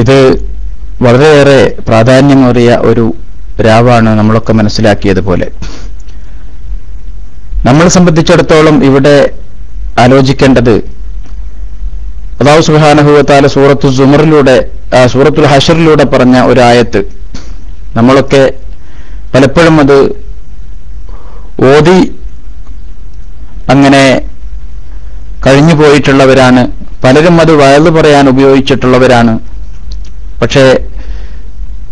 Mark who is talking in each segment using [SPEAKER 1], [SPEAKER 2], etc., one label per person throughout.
[SPEAKER 1] ഇത് വളരെയേറെ പ്രാധാന്യമേറിയ ഒരു രാവാണ് നമ്മളൊക്കെ മനസ്സിലാക്കിയതുപോലെ. നമ്മളെ സംബന്ധിച്ചിടത്തോളം ഇവിടെ ആലോചിക്കേണ്ടത് അള്ളാഹു സുഹാനഹുവത്താല സൂറത്തു സുമറിലൂടെ സൂറത്തുൽ ഹഷറിലൂടെ പറഞ്ഞ ഒരു ആയത്ത് നമ്മളൊക്കെ പലപ്പോഴും അത് ഓതി അങ്ങനെ കഴിഞ്ഞു പോയിട്ടുള്ളവരാണ് പലരും അത് വയലു പറയാൻ ഉപയോഗിച്ചിട്ടുള്ളവരാണ്. പക്ഷേ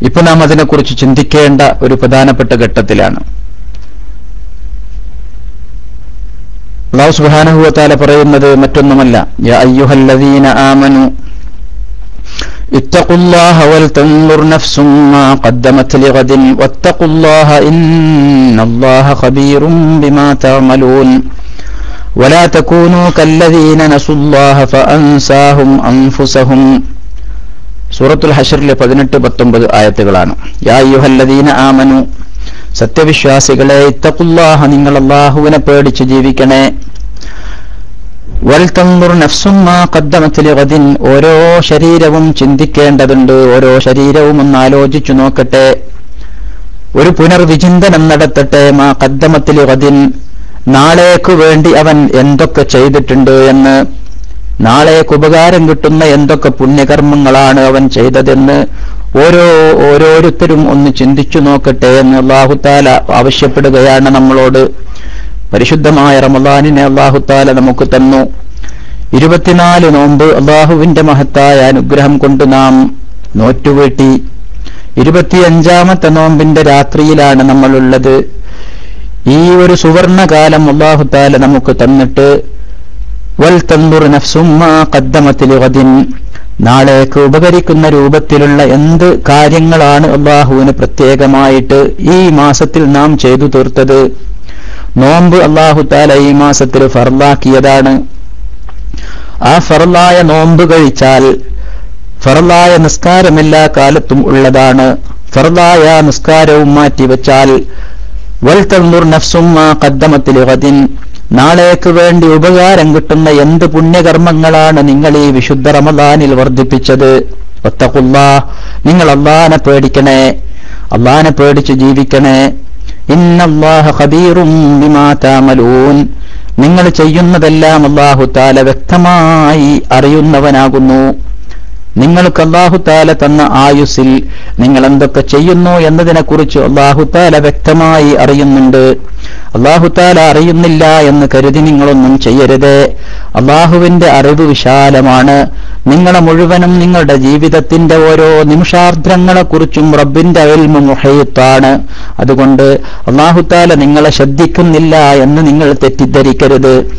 [SPEAKER 1] ഇപ്പൊ നാം അതിനെക്കുറിച്ച് ചിന്തിക്കേണ്ട ഒരു പ്രധാനപ്പെട്ട ഘട്ടത്തിലാണ് അള്ളാഹു സുബാനഹുവത്താല പറയുന്നത് മറ്റൊന്നുമല്ല യാ അയ്യുഹല്ലദീന ആമനു اتقوا الله ولتنظر نفس ما قدمت لغد واتقوا الله إن الله خبير بما تعملون ولا تكونوا كالذين نسوا الله فأنساهم أنفسهم സൂറത്തുൽ ഹഷറിലെ പതിനെട്ട് പത്തൊമ്പത് ആയത്തുകളാണ്. യാ ആമനു സത്യവിശ്വാസികളെ ഇത്തക്കുല്ലാഹ നിങ്ങൾ അള്ളാഹുവിനെ പേടിച്ച് ജീവിക്കണേ. ഓരോ ശരീരവും ചിന്തിക്കേണ്ടതുണ്ട് ഓരോ ശരീരവും ഒന്ന് ആലോചിച്ചു നോക്കട്ടെ. ഒരു പുനർവിചിന്തനം നടത്തട്ടെ മാ കദ്ദമത്തിലെ ലിഗദിൻ നാളേക്കു വേണ്ടി അവൻ എന്തൊക്കെ ചെയ്തിട്ടുണ്ട് എന്ന്. നാളേക്ക് ഉപകാരം കിട്ടുന്ന എന്തൊക്കെ പുണ്യകർമ്മങ്ങളാണ് അവൻ ചെയ്തതെന്ന് ഓരോ ഓരോരുത്തരും ഒന്ന് ചിന്തിച്ചു നോക്കട്ടെ എന്ന് അള്ളാഹുത്താല ആവശ്യപ്പെടുകയാണ് നമ്മളോട്. പരിശുദ്ധമായ റമദാനിനെ അള്ളാഹുത്താല നമുക്ക് തന്നു. ഇരുപത്തിനാല് നോമ്പ് അള്ളാഹുവിന്റെ മഹത്തായ അനുഗ്രഹം കൊണ്ട് നാം നോറ്റുവീട്ടി. ഇരുപത്തിയഞ്ചാമത്തെ നോമ്പിന്റെ രാത്രിയിലാണ് നമ്മളുള്ളത്. ഈ ഒരു സുവർണകാലം അള്ളാഹുത്താല നമുക്ക് തന്നിട്ട് വൽ തന്തുർ നഫ്സുമ്മാ കദ്ദമത്തിൽ നാളേക്ക് ഉപകരിക്കുന്ന രൂപത്തിലുള്ള എന്ത് കാര്യങ്ങളാണ് അള്ളാഹുവിന് പ്രത്യേകമായിട്ട് ഈ മാസത്തിൽ നാം ചെയ്തു തീർത്തത്? നോമ്പ് അള്ളാഹു താല ഈ മാസത്തിൽ ഫർദാക്കിയതാണ്. ആ ഫറലായ നോമ്പ് കഴിച്ചാൽ ഫറലായ നിസ്കാരം എല്ലാ കാലത്തും ഉള്ളതാണ്. ഫറലായ നിസ്കാരവും മാറ്റിവെച്ചാൽ വൽ തന്തുർ നഫ്സുമ്മാ കദ്ദമത്തിൽ നാളേക്ക് വേണ്ടി ഉപകാരം കിട്ടുന്ന എന്ത് പുണ്യകർമ്മങ്ങളാണ് നിങ്ങൾ ഈ വിശുദ്ധ റമദാനിൽ വർദ്ധിപ്പിച്ചത്? ഒത്തക്കുള്ള നിങ്ങൾ അള്ളാനെ പേടിക്കണേ. അള്ളാനെ പേടിച്ച് ജീവിക്കണേ. ഇന്നല്ലാഹ ഖബീറും ബിമാ നിങ്ങൾ ചെയ്യുന്നതെല്ലാം അള്ളാഹു താല വ്യക്തമായി അറിയുന്നവനാകുന്നു. നിങ്ങൾക്ക് അള്ളാഹുത്താല തന്ന ആയുസിൽ നിങ്ങൾ എന്തൊക്കെ ചെയ്യുന്നു എന്നതിനെക്കുറിച്ച് അള്ളാഹുത്താല വ്യക്തമായി അറിയുന്നുണ്ട്. അള്ളാഹുത്താല അറിയുന്നില്ല എന്ന് കരുതി നിങ്ങളൊന്നും ചെയ്യരുത്. അള്ളാഹുവിന്റെ അറിവ് വിശാലമാണ്. നിങ്ങളെ മുഴുവനും നിങ്ങളുടെ ജീവിതത്തിന്റെ ഓരോ നിമിഷാർദ്രങ്ങളെക്കുറിച്ചും റബ്ബിന്റെ അയൽമു മുഹയത്താണ് അതുകൊണ്ട് അള്ളാഹുത്താല നിങ്ങളെ ശ്രദ്ധിക്കുന്നില്ല എന്ന് നിങ്ങൾ തെറ്റിദ്ധരിക്കരുത്.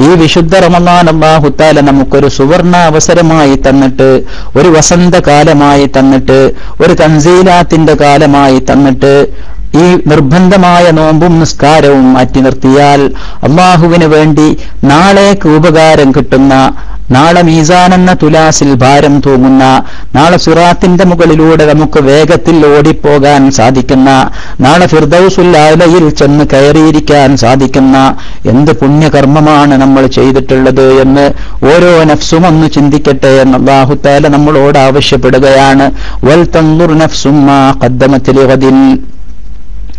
[SPEAKER 1] ഈ വിശുദ്ധ റമദാൻ അള്ളാഹുത്താല നമുക്കൊരു സുവർണ അവസരമായി തന്നിട്ട് ഒരു വസന്തകാലമായി തന്നിട്ട് ഒരു തൻസീലാത്തിന്റെ കാലമായി തന്നിട്ട് ഈ നിർബന്ധമായ നോമ്പും നിസ്കാരവും മാറ്റി നിർത്തിയാൽ അള്ളാഹുവിന് വേണ്ടി നാളേക്ക് ഉപകാരം കിട്ടുന്ന നാളെ മീസാനെന്ന തുലാസിൽ ഭാരം തൂങ്ങുന്ന നാളെ സുറാത്തിന്റെ മുകളിലൂടെ നമുക്ക് വേഗത്തിൽ ഓടിപ്പോകാൻ സാധിക്കുന്ന നാളെ ഫിർദൌസുൽ ആലയിൽ ചെന്ന് കയറിയിരിക്കാൻ സാധിക്കുന്ന എന്ത് പുണ്യകർമ്മമാണ് നമ്മൾ ചെയ്തിട്ടുള്ളത് എന്ന് ഓരോ നഫ്സും ഒന്ന് ചിന്തിക്കട്ടെ എന്ന് അള്ളാഹുത്താല നമ്മളോട് ആവശ്യപ്പെടുകയാണ്. വൽ നഫ്സുമ്മ കദ്ദമത്തിലിവതിൻ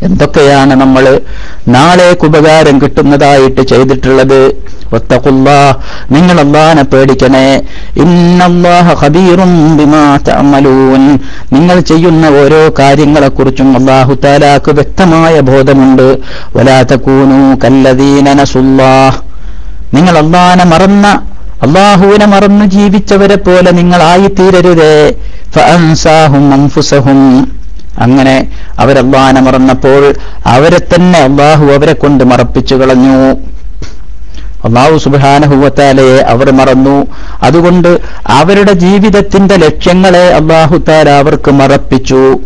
[SPEAKER 1] എന്തൊക്കെയാണ് നമ്മൾ നാളേക്ക് ഉപകാരം കിട്ടുന്നതായിട്ട് ചെയ്തിട്ടുള്ളത്? ഒത്തക്കുള്ള നിങ്ങൾ അള്ളാനെ പേടിക്കണേ. ഇന്നല്ലാഹ ഖബീറും ബിമാ തഅമലൂൻ. നിങ്ങൾ ചെയ്യുന്ന ഓരോ കാര്യങ്ങളെക്കുറിച്ചും അള്ളാഹു താലാക്ക് വ്യക്തമായ ബോധമുണ്ട്. വലാത്തക്കൂനു കല്ലദീനസുല്ലാഹ് കല്ലദീന നസുല്ലാഹ്. നിങ്ങൾ അള്ളാനെ മറന്ന അള്ളാഹുവിനെ മറന്നു ജീവിച്ചവരെ പോലെ നിങ്ങളായിത്തീരരുതേ ഫഅൻസാഹും അൻഫുസഹും. അങ്ങനെ അവരല്ലാനെ മറന്നപ്പോൾ അവരെ തന്നെ അള്ളാഹു അവരെ കൊണ്ട് മറപ്പിച്ചു കളഞ്ഞു. അള്ളാഹു സുബാനഹുവത്താലയെ അവർ മറന്നു. അതുകൊണ്ട് അവരുടെ ജീവിതത്തിന്റെ ലക്ഷ്യങ്ങളെ അള്ളാഹുത്താല അവർക്ക് മറപ്പിച്ചു.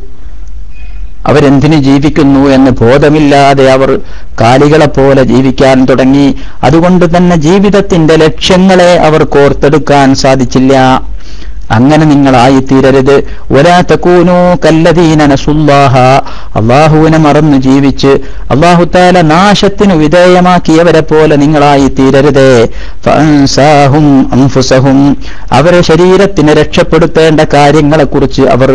[SPEAKER 1] അവരെന്തിനു ജീവിക്കുന്നു എന്ന് ബോധമില്ലാതെ അവർ കാലികളെപ്പോലെ ജീവിക്കാൻ തുടങ്ങി. അതുകൊണ്ട് തന്നെ ജീവിതത്തിന്റെ ലക്ഷ്യങ്ങളെ അവർ കോർത്തെടുക്കാൻ സാധിച്ചില്ല. അങ്ങനെ നിങ്ങളായി തീരരുത് ഒരാ തക്കൂനോ കല്ലദീന നസുല്ലാഹ. അള്ളാഹുവിനെ മറന്നു ജീവിച്ച് അള്ളാഹുത്താല നാശത്തിനു വിധേയമാക്കിയവരെ പോലെ നിങ്ങളായി തീരരുതേ അംഫുസഹും അവരെ ശരീരത്തിന് രക്ഷപ്പെടുത്തേണ്ട കാര്യങ്ങളെക്കുറിച്ച് അവർ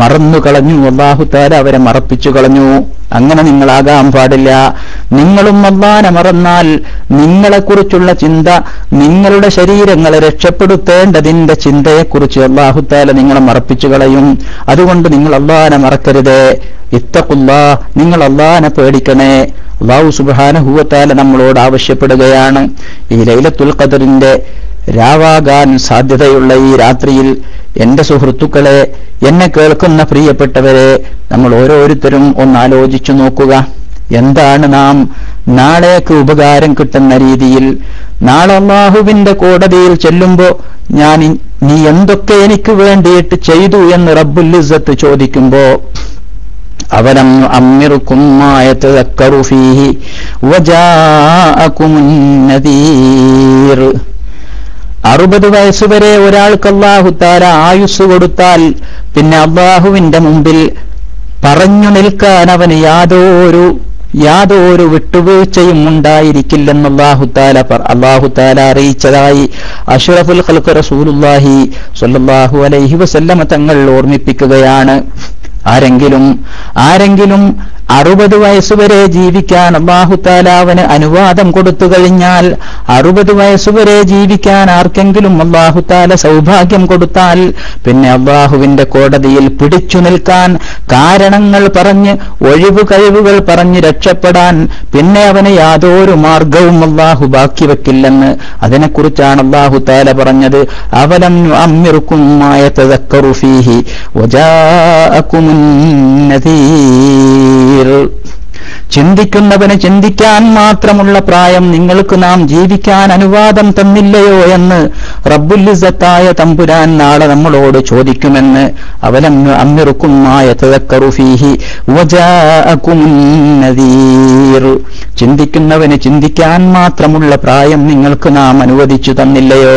[SPEAKER 1] മറന്നു കളഞ്ഞു അള്ളാഹുത്താല അവരെ മറപ്പിച്ചു കളഞ്ഞു അങ്ങനെ നിങ്ങളാകാൻ പാടില്ല. നിങ്ങളും അള്ളാനെ മറന്നാൽ നിങ്ങളെക്കുറിച്ചുള്ള ചിന്ത നിങ്ങളുടെ ശരീരങ്ങളെ രക്ഷപ്പെടുത്തേണ്ടതിന്റെ ചിന്തയെക്കുറിച്ച് അള്ളാഹുത്താല നിങ്ങളെ മറപ്പിച്ചു കളയും. അതുകൊണ്ട് നിങ്ങൾ അള്ളാനെ മറക്കരുത്. ഇത്തക്കുള്ള നിങ്ങൾ അള്ളാനെ പേടിക്കണേ. അള്ളാഹു സുബാനഹുവത്താല നമ്മളോട് ആവശ്യപ്പെടുകയാണ്. ഈ ലൈലത്തുൽ ഖദറിന്റെ രാവാകാൻ സാധ്യതയുള്ള ഈ രാത്രിയിൽ എന്റെ സുഹൃത്തുക്കളെ എന്നെ കേൾക്കുന്ന പ്രിയപ്പെട്ടവരെ നമ്മൾ ഓരോരുത്തരും ഒന്ന് ആലോചിച്ചു നോക്കുക. എന്താണ് നാം നാളേക്ക് ഉപകാരം കിട്ടുന്ന രീതിയിൽ? നാളെ അള്ളാഹുവിന്റെ കോടതിയിൽ ചെല്ലുമ്പോ ഞാൻ നീ എന്തൊക്കെ എനിക്ക് വേണ്ടിയിട്ട് ചെയ്തു എന്ന് റബ്ബുല്ലിസത്ത് ചോദിക്കുമ്പോ അവലം അമ്മിറുക്കും മായത്തക്കറു ഫീഹി വജാഅകുമുൻ നദീർ അറുപത് വയസ്സുവരെ ഒരാൾക്ക് അള്ളാഹുത്താര ആയുസ് കൊടുത്താൽ പിന്നെ അള്ളാഹുവിന്റെ മുമ്പിൽ പറഞ്ഞു നിൽക്കാൻ അവന് യാതൊരു യാതൊരു വിട്ടുവീഴ്ചയും ഉണ്ടായിരിക്കില്ലെന്ന് അള്ളാഹുത്താല അള്ളാഹുത്താല അറിയിച്ചതായി അഷറഫുൽ ഖൽഖ് റസൂലുല്ലാഹി സ്വല്ലല്ലാഹു അലൈഹി വസല്ലമ തങ്ങൾ ഓർമ്മിപ്പിക്കുകയാണ്. ആരെങ്കിലും ആരെങ്കിലും അറുപത് വയസ്സുവരെ ജീവിക്കാൻ അള്ളാഹുത്താല അവന് അനുവാദം കൊടുത്തു കഴിഞ്ഞാൽ അറുപത് വയസ്സുവരെ ജീവിക്കാൻ ആർക്കെങ്കിലും അള്ളാഹുത്താല സൗഭാഗ്യം കൊടുത്താൽ പിന്നെ അള്ളാഹുവിന്റെ കോടതിയിൽ പിടിച്ചു നിൽക്കാൻ കാരണങ്ങൾ പറഞ്ഞ് ഒഴിവു കഴിവുകൾ പറഞ്ഞ് രക്ഷപ്പെടാൻ പിന്നെ അവന് യാതൊരു മാർഗവും അള്ളാഹു ബാക്കി വെക്കില്ലെന്ന് അതിനെക്കുറിച്ചാണ് അള്ളാഹുത്താല പറഞ്ഞത്. അവലം അമ്മിറുക്കുമായ ഫീഹി വജാഅകുമുൻ നദീർ. ചിന്തിക്കുന്നവന് ചിന്തിക്കാൻ മാത്രമുള്ള പ്രായം നിങ്ങൾക്ക് നാം ജീവിക്കാൻ അനുവാദം തന്നില്ലയോ എന്ന് റബ്ബുല്ലിസത്തായ തമ്പുരാൻ നാളെ നമ്മളോട് ചോദിക്കുമെന്ന് അവലം അമ്മിറുക്കുമായ ഫീഹി വജാഅകുമുൻ നദീർ ചിന്തിക്കുന്നവന് ചിന്തിക്കാൻ മാത്രമുള്ള പ്രായം നിങ്ങൾക്ക് നാം അനുവദിച്ചു തന്നില്ലയോ?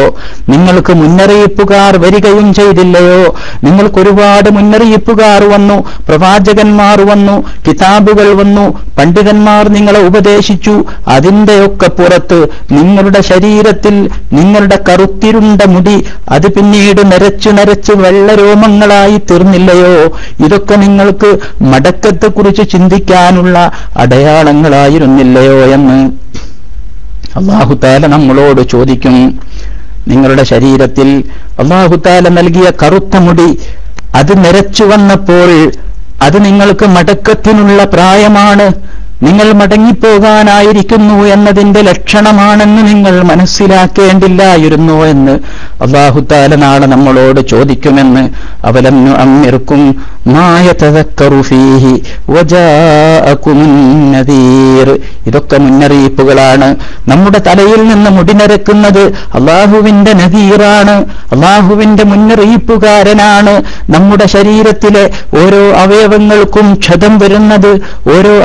[SPEAKER 1] നിങ്ങൾക്ക് മുന്നറിയിപ്പുകാർ വരികയും ചെയ്തില്ലയോ? നിങ്ങൾക്ക് ഒരുപാട് മുന്നറിയിപ്പുകാർ വന്നു പ്രവാചകന്മാർ വന്നു കിതാബുകൾ വന്നു പണ്ഡിതന്മാർ നിങ്ങളെ ഉപദേശിച്ചു. അതിന്റെയൊക്കെ പുറത്ത് നിങ്ങളുടെ ശരീരത്തിൽ നിങ്ങളുടെ കറുത്തിരുണ്ട മുടി അത് പിന്നീട് നരച്ചു നരച്ച് വെള്ളരോമങ്ങളായി തീർന്നില്ലയോ? ഇതൊക്കെ നിങ്ങൾക്ക് മടക്കത്തെക്കുറിച്ച് ചിന്തിക്കാനുള്ള അടയാളങ്ങളായിരുന്നില്ലയോ എന്ന് അള്ളാഹുത്താല നമ്മളോട് ചോദിക്കും. നിങ്ങളുടെ ശരീരത്തിൽ അള്ളാഹുത്താല നൽകിയ കറുത്ത മുടി അത് നിരച്ചു വന്നപ്പോൾ അത് നിങ്ങൾക്ക് മടക്കത്തിനുള്ള പ്രായമാണ്. നിങ്ങൾ മടങ്ങിപ്പോകാനായിരിക്കുന്നു എന്നതിന്റെ ലക്ഷണമാണെന്ന് നിങ്ങൾ മനസ്സിലാക്കേണ്ടില്ലായിരുന്നു എന്ന് അള്ളാഹുത്താല നാളെ നമ്മളോട് ചോദിക്കുമെന്ന് അവലം അമ്മിർക്കും നദീർ. ഇതൊക്കെ മുന്നറിയിപ്പുകളാണ്. നമ്മുടെ തലയിൽ നിന്ന് മുടിനരക്കുന്നത് അള്ളാഹുവിന്റെ നദീറാണ്. അള്ളാഹുവിന്റെ മുന്നറിയിപ്പുകാരനാണ്. നമ്മുടെ ശരീരത്തിലെ ഓരോ അവയവങ്ങൾക്കും ക്ഷതം വരുന്നത് ഓരോ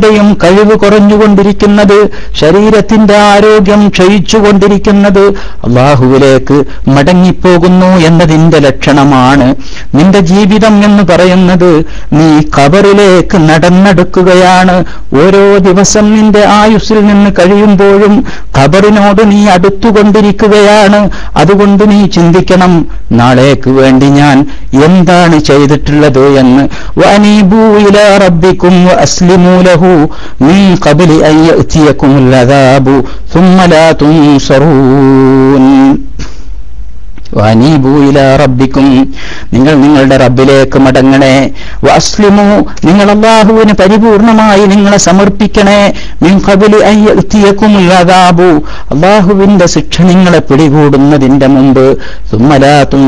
[SPEAKER 1] അവയവത്തിന്റെയും കഴിവ് കുറഞ്ഞുകൊണ്ടിരിക്കുന്നത് ശരീരത്തിന്റെ ആരോഗ്യം ക്ഷയിച്ചുകൊണ്ടിരിക്കുന്നത് അള്ളാഹുവിലേക്ക് മടങ്ങിപ്പോകുന്നു എന്നതിന്റെ ലക്ഷണമാണ്. നിന്റെ ജീവിതം എന്ന് പറയുന്നത് നീ കബറിലേക്ക് നടന്നെടുക്കുകയാണ്. ഓരോ ദിവസം നിന്റെ ആയുസ്സിൽ നിന്ന് കഴിയുമ്പോഴും ഖബറിനോട് നീ അടുത്തുകൊണ്ടിരിക്കുകയാണ്. അതുകൊണ്ട് നീ ചിന്തിക്കണം നാളേക്ക് വേണ്ടി ഞാൻ എന്താണ് ചെയ്തിട്ടുള്ളത് എന്ന്. വനീബൂ ഇലാ റബ്ബിക്കും വഅസ്ലിമൂ من قبل أن يأتيكم العذاب ثم لا تنصرون. റബ്ബിക്കും. നിങ്ങൾ നിങ്ങളുടെ റബ്ബിലേക്ക് മടങ്ങണേ. വസ്ലിമു നിങ്ങൾ അള്ളാഹുവിന് പരിപൂർണമായി നിങ്ങളെ സമർപ്പിക്കണേ. മിൻ അള്ളാഹുവിന്റെ ശിക്ഷ നിങ്ങളെ പിടികൂടുന്നതിന്റെ മുമ്പ്.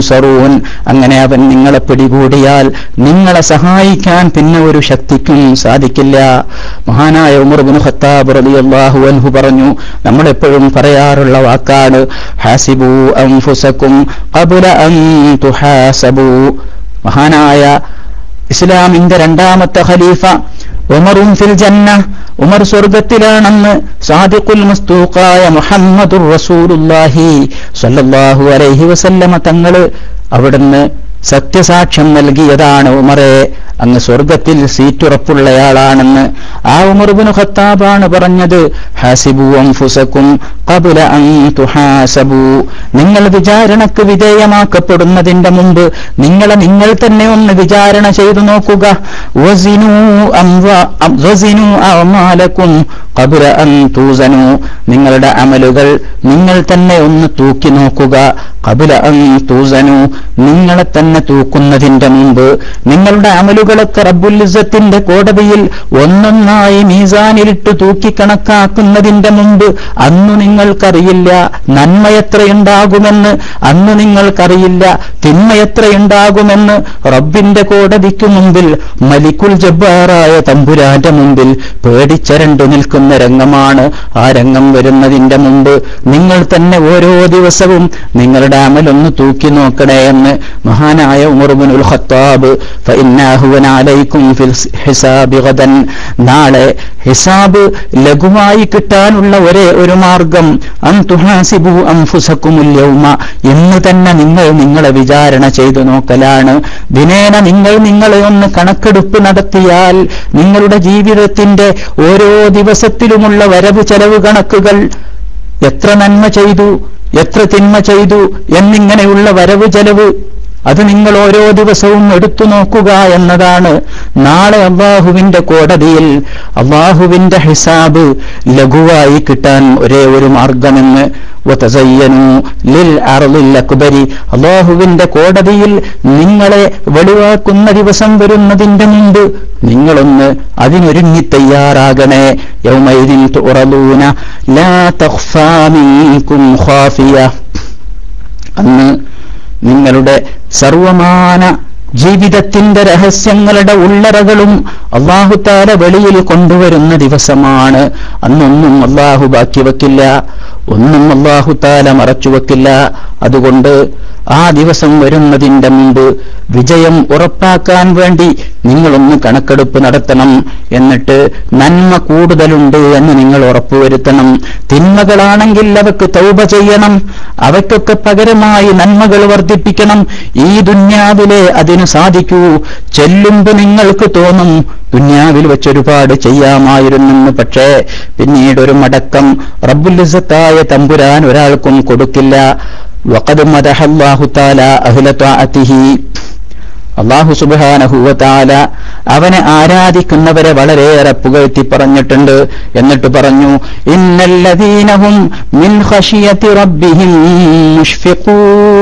[SPEAKER 1] സറൂൻ അങ്ങനെ അവൻ നിങ്ങളെ പിടികൂടിയാൽ നിങ്ങളെ സഹായിക്കാൻ പിന്നെ ഒരു ശക്തിക്കും സാധിക്കില്ല. മഹാനായ ഉമർ ബിൻ ഖത്താബ് റളിയല്ലാഹു അൻഹു പറഞ്ഞു നമ്മളെപ്പോഴും പറയാറുള്ള വാക്കാണ് ഹാസിബു തുഹാസബു മഹാനായ ഇസ്ലാമിന്റെ രണ്ടാമത്തെ ഖലീഫ ഉമറും ഫിൽ ജന്ന ഉമർ സ്വർഗത്തിലാണെന്ന് സാദിഖുൽ മസ്തൂഖായ മുഹമ്മദുർ റസൂലുല്ലാഹി സല്ലല്ലാഹു അലൈഹി വസല്ലമ തങ്ങൾ അവിടുന്ന് സത്യസാക്ഷ്യം നൽകിയതാണ് ഉമറെ. അങ്ങ് സ്വർഗത്തിൽ സീറ്റുറപ്പുള്ളയാളാണെന്ന് ആ ഉമർബിന് ഖത്താബാണ് പറഞ്ഞത്. നിങ്ങൾ വിചാരണക്ക് വിധേയമാക്കപ്പെടുന്നതിന്റെ മുമ്പ് നിങ്ങളെ നിങ്ങൾ തന്നെ ഒന്ന് വിചാരണ ചെയ്തു നോക്കുക. നിങ്ങളുടെ അമലുകൾ നിങ്ങൾ തന്നെ ഒന്ന് തൂക്കി നോക്കുക. കബുല തൂസനു. നിങ്ങളെ തന്നെ തൂക്കുന്നതിന്റെ മുമ്പ് നിങ്ങളുടെ അമലുകളൊക്കെ റബ്ബുലിസത്തിന്റെ കോടതിയിൽ ഒന്നൊന്നായി മീസാനിലിട്ട് തൂക്കി കണക്കാക്കുന്നതിന്റെ മുമ്പ് അന്ന് നിങ്ങൾക്കറിയില്ല നന്മ എത്രയുണ്ടാകുമെന്ന് അന്ന് നിങ്ങൾക്കറിയില്ല തിന്മ എത്രയുണ്ടാകുമെന്ന് റബ്ബിന്റെ കോടതിക്കു മുമ്പിൽ മലിക്കുൽ ജബ്ബാറായ തമ്പുരാന്റെ മുമ്പിൽ പേടിച്ചരണ്ടു നിൽക്കുന്ന രംഗമാണ് ആ രംഗം വരുന്നതിന്റെ മുമ്പ്. നിങ്ങൾ തന്നെ ഓരോ ദിവസവും നിങ്ങളുടെ അമലൊന്ന് തൂക്കി നോക്കണേ എന്ന് മഹാനായ ഖത്താബ് ഫഇന്നാഹുവന അലൈക്കും ഫിൽ ഹിസാബി ഗദൻ. നാളെ ഹിസാബ് ലഘുവായി കിട്ടാനുള്ള ഒരേ ഒരു മാർഗം അൻ തുഹാസിബു അംഫുസക്കുമുൽ യൗമ. ഇന്ന് തന്നെ നിങ്ങൾ നിങ്ങളെ വിചാരണ ചെയ്തു നോക്കലാണ്. ദിനേന നിങ്ങൾ നിങ്ങളെ ഒന്ന് കണക്കെടുപ്പ് നടത്തിയാൽ നിങ്ങളുടെ ജീവിതത്തിന്റെ ഓരോ ദിവസത്തിലുമുള്ള വരവ് ചെലവ് കണക്കുകൾ എത്ര നന്മ ചെയ്തു എത്ര തിന്മ ചെയ്തു എന്നിങ്ങനെയുള്ള വരവ് ചെലവ് അത് നിങ്ങൾ ഓരോ ദിവസവും എടുത്തു നോക്കുക എന്നതാണ്. നാളെ അള്ളാഹുവിന്റെ കോടതിയിൽ അള്ളാഹുവിന്റെ ഹിസാബ് ലഘുവായി കിട്ടാൻ ഒരേ ഒരു മാർഗമെന്ന്. അള്ളാഹുവിന്റെ കോടതിയിൽ നിങ്ങളെ വെളിവാക്കുന്ന ദിവസം വരുന്നതിന്റെ മുമ്പ് നിങ്ങളൊന്ന് അതിനൊരുങ്ങി തയ്യാറാകണേ. യൗമൈദിൻ തുറലൂന ലാ തഖ്ഫാ ഖാഫിയ. അന്ന് നിങ്ങളുടെ സർവമാന ജീവിതത്തിന്റെ രഹസ്യങ്ങളുടെ ഉള്ളറകളും അള്ളാഹുത്താല വെളിയിൽ കൊണ്ടുവരുന്ന ദിവസമാണ്. അന്നൊന്നും അള്ളാഹു ബാക്കി വെക്കില്ല ഒന്നും അള്ളാഹുത്താല മറച്ചു വെക്കില്ല അതുകൊണ്ട് ആ ദിവസം വരുന്നതിന്റെ മുമ്പ് വിജയം ഉറപ്പാക്കാൻ വേണ്ടി നിങ്ങളൊന്ന് കണക്കെടുപ്പ് നടത്തണം. എന്നിട്ട് നന്മ കൂടുതലുണ്ട് എന്ന് നിങ്ങൾ ഉറപ്പുവരുത്തണം തിന്മകളാണെങ്കിൽ അവക്ക് തൗപ ചെയ്യണം. അവയ്ക്കൊക്കെ പകരമായി നന്മകൾ വർദ്ധിപ്പിക്കണം. ഈ ദുന്യാവിലെ അതിന് സാധിക്കൂ. ചെല്ലുമ്പ് നിങ്ങൾക്ക് തോന്നും ദുന്യാവിൽ വെച്ചൊരുപാട് ചെയ്യാമായിരുന്നെന്ന്. പക്ഷേ പിന്നീട് ഒരു മടക്കം റബ്ബുലിസത്തായ തമ്പുരാൻ ഒരാൾക്കും കൊടുക്കില്ല. വഖദ് الله تعالى أهل طاعته. അള്ളാഹു സുബാനഹുവത്താല അവനെ ആരാധിക്കുന്നവരെ വളരെയേറെ പുകഴ്ത്തി പറഞ്ഞിട്ടുണ്ട്. എന്നിട്ട് പറഞ്ഞു ഇന്നല്ലദീനഹും മിൻ ഖശിയത്തി റബ്ബിഹിം മുഷ്ഫിഖൂൻ.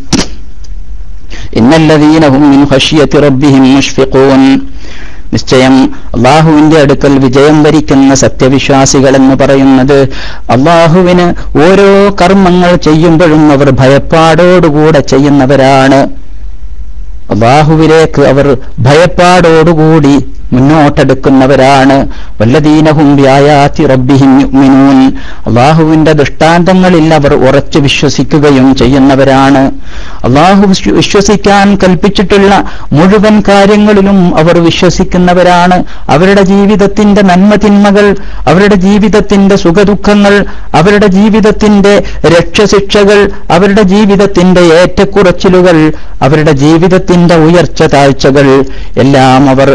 [SPEAKER 1] നിശ്ചയം അള്ളാഹുവിന്റെ അടുക്കൽ വിജയം വരിക്കുന്ന സത്യവിശ്വാസികൾ എന്ന് പറയുന്നത് അള്ളാഹുവിന് ഓരോ കർമ്മങ്ങൾ ചെയ്യുമ്പോഴും അവർ ഭയപ്പാടോടുകൂടെ ചെയ്യുന്നവരാണ്. അള്ളാഹുവിലേക്ക് അവർ ഭയപ്പാടോടുകൂടി മുന്നോട്ടെടുക്കുന്നവരാണ്. വല്ലദീനഹും വ്യായാത്തി റബ്ബിഹിം അള്ളാഹുവിന്റെ ദൃഷ്ടാന്തങ്ങളിൽ അവർ ഉറച്ചു വിശ്വസിക്കുകയും ചെയ്യുന്നവരാണ്. അള്ളാഹു വിശ്വസിക്കാൻ കൽപ്പിച്ചിട്ടുള്ള മുഴുവൻ കാര്യങ്ങളിലും അവർ വിശ്വസിക്കുന്നവരാണ്. അവരുടെ ജീവിതത്തിന്റെ നന്മ തിന്മകൾ അവരുടെ ജീവിതത്തിന്റെ സുഖദുഃഖങ്ങൾ അവരുടെ ജീവിതത്തിന്റെ രക്ഷശിക്ഷകൾ അവരുടെ ജീവിതത്തിന്റെ ഏറ്റക്കുറച്ചിലുകൾ അവരുടെ ജീവിതത്തിന്റെ ഉയർച്ച താഴ്ചകൾ. എല്ലാം അവർ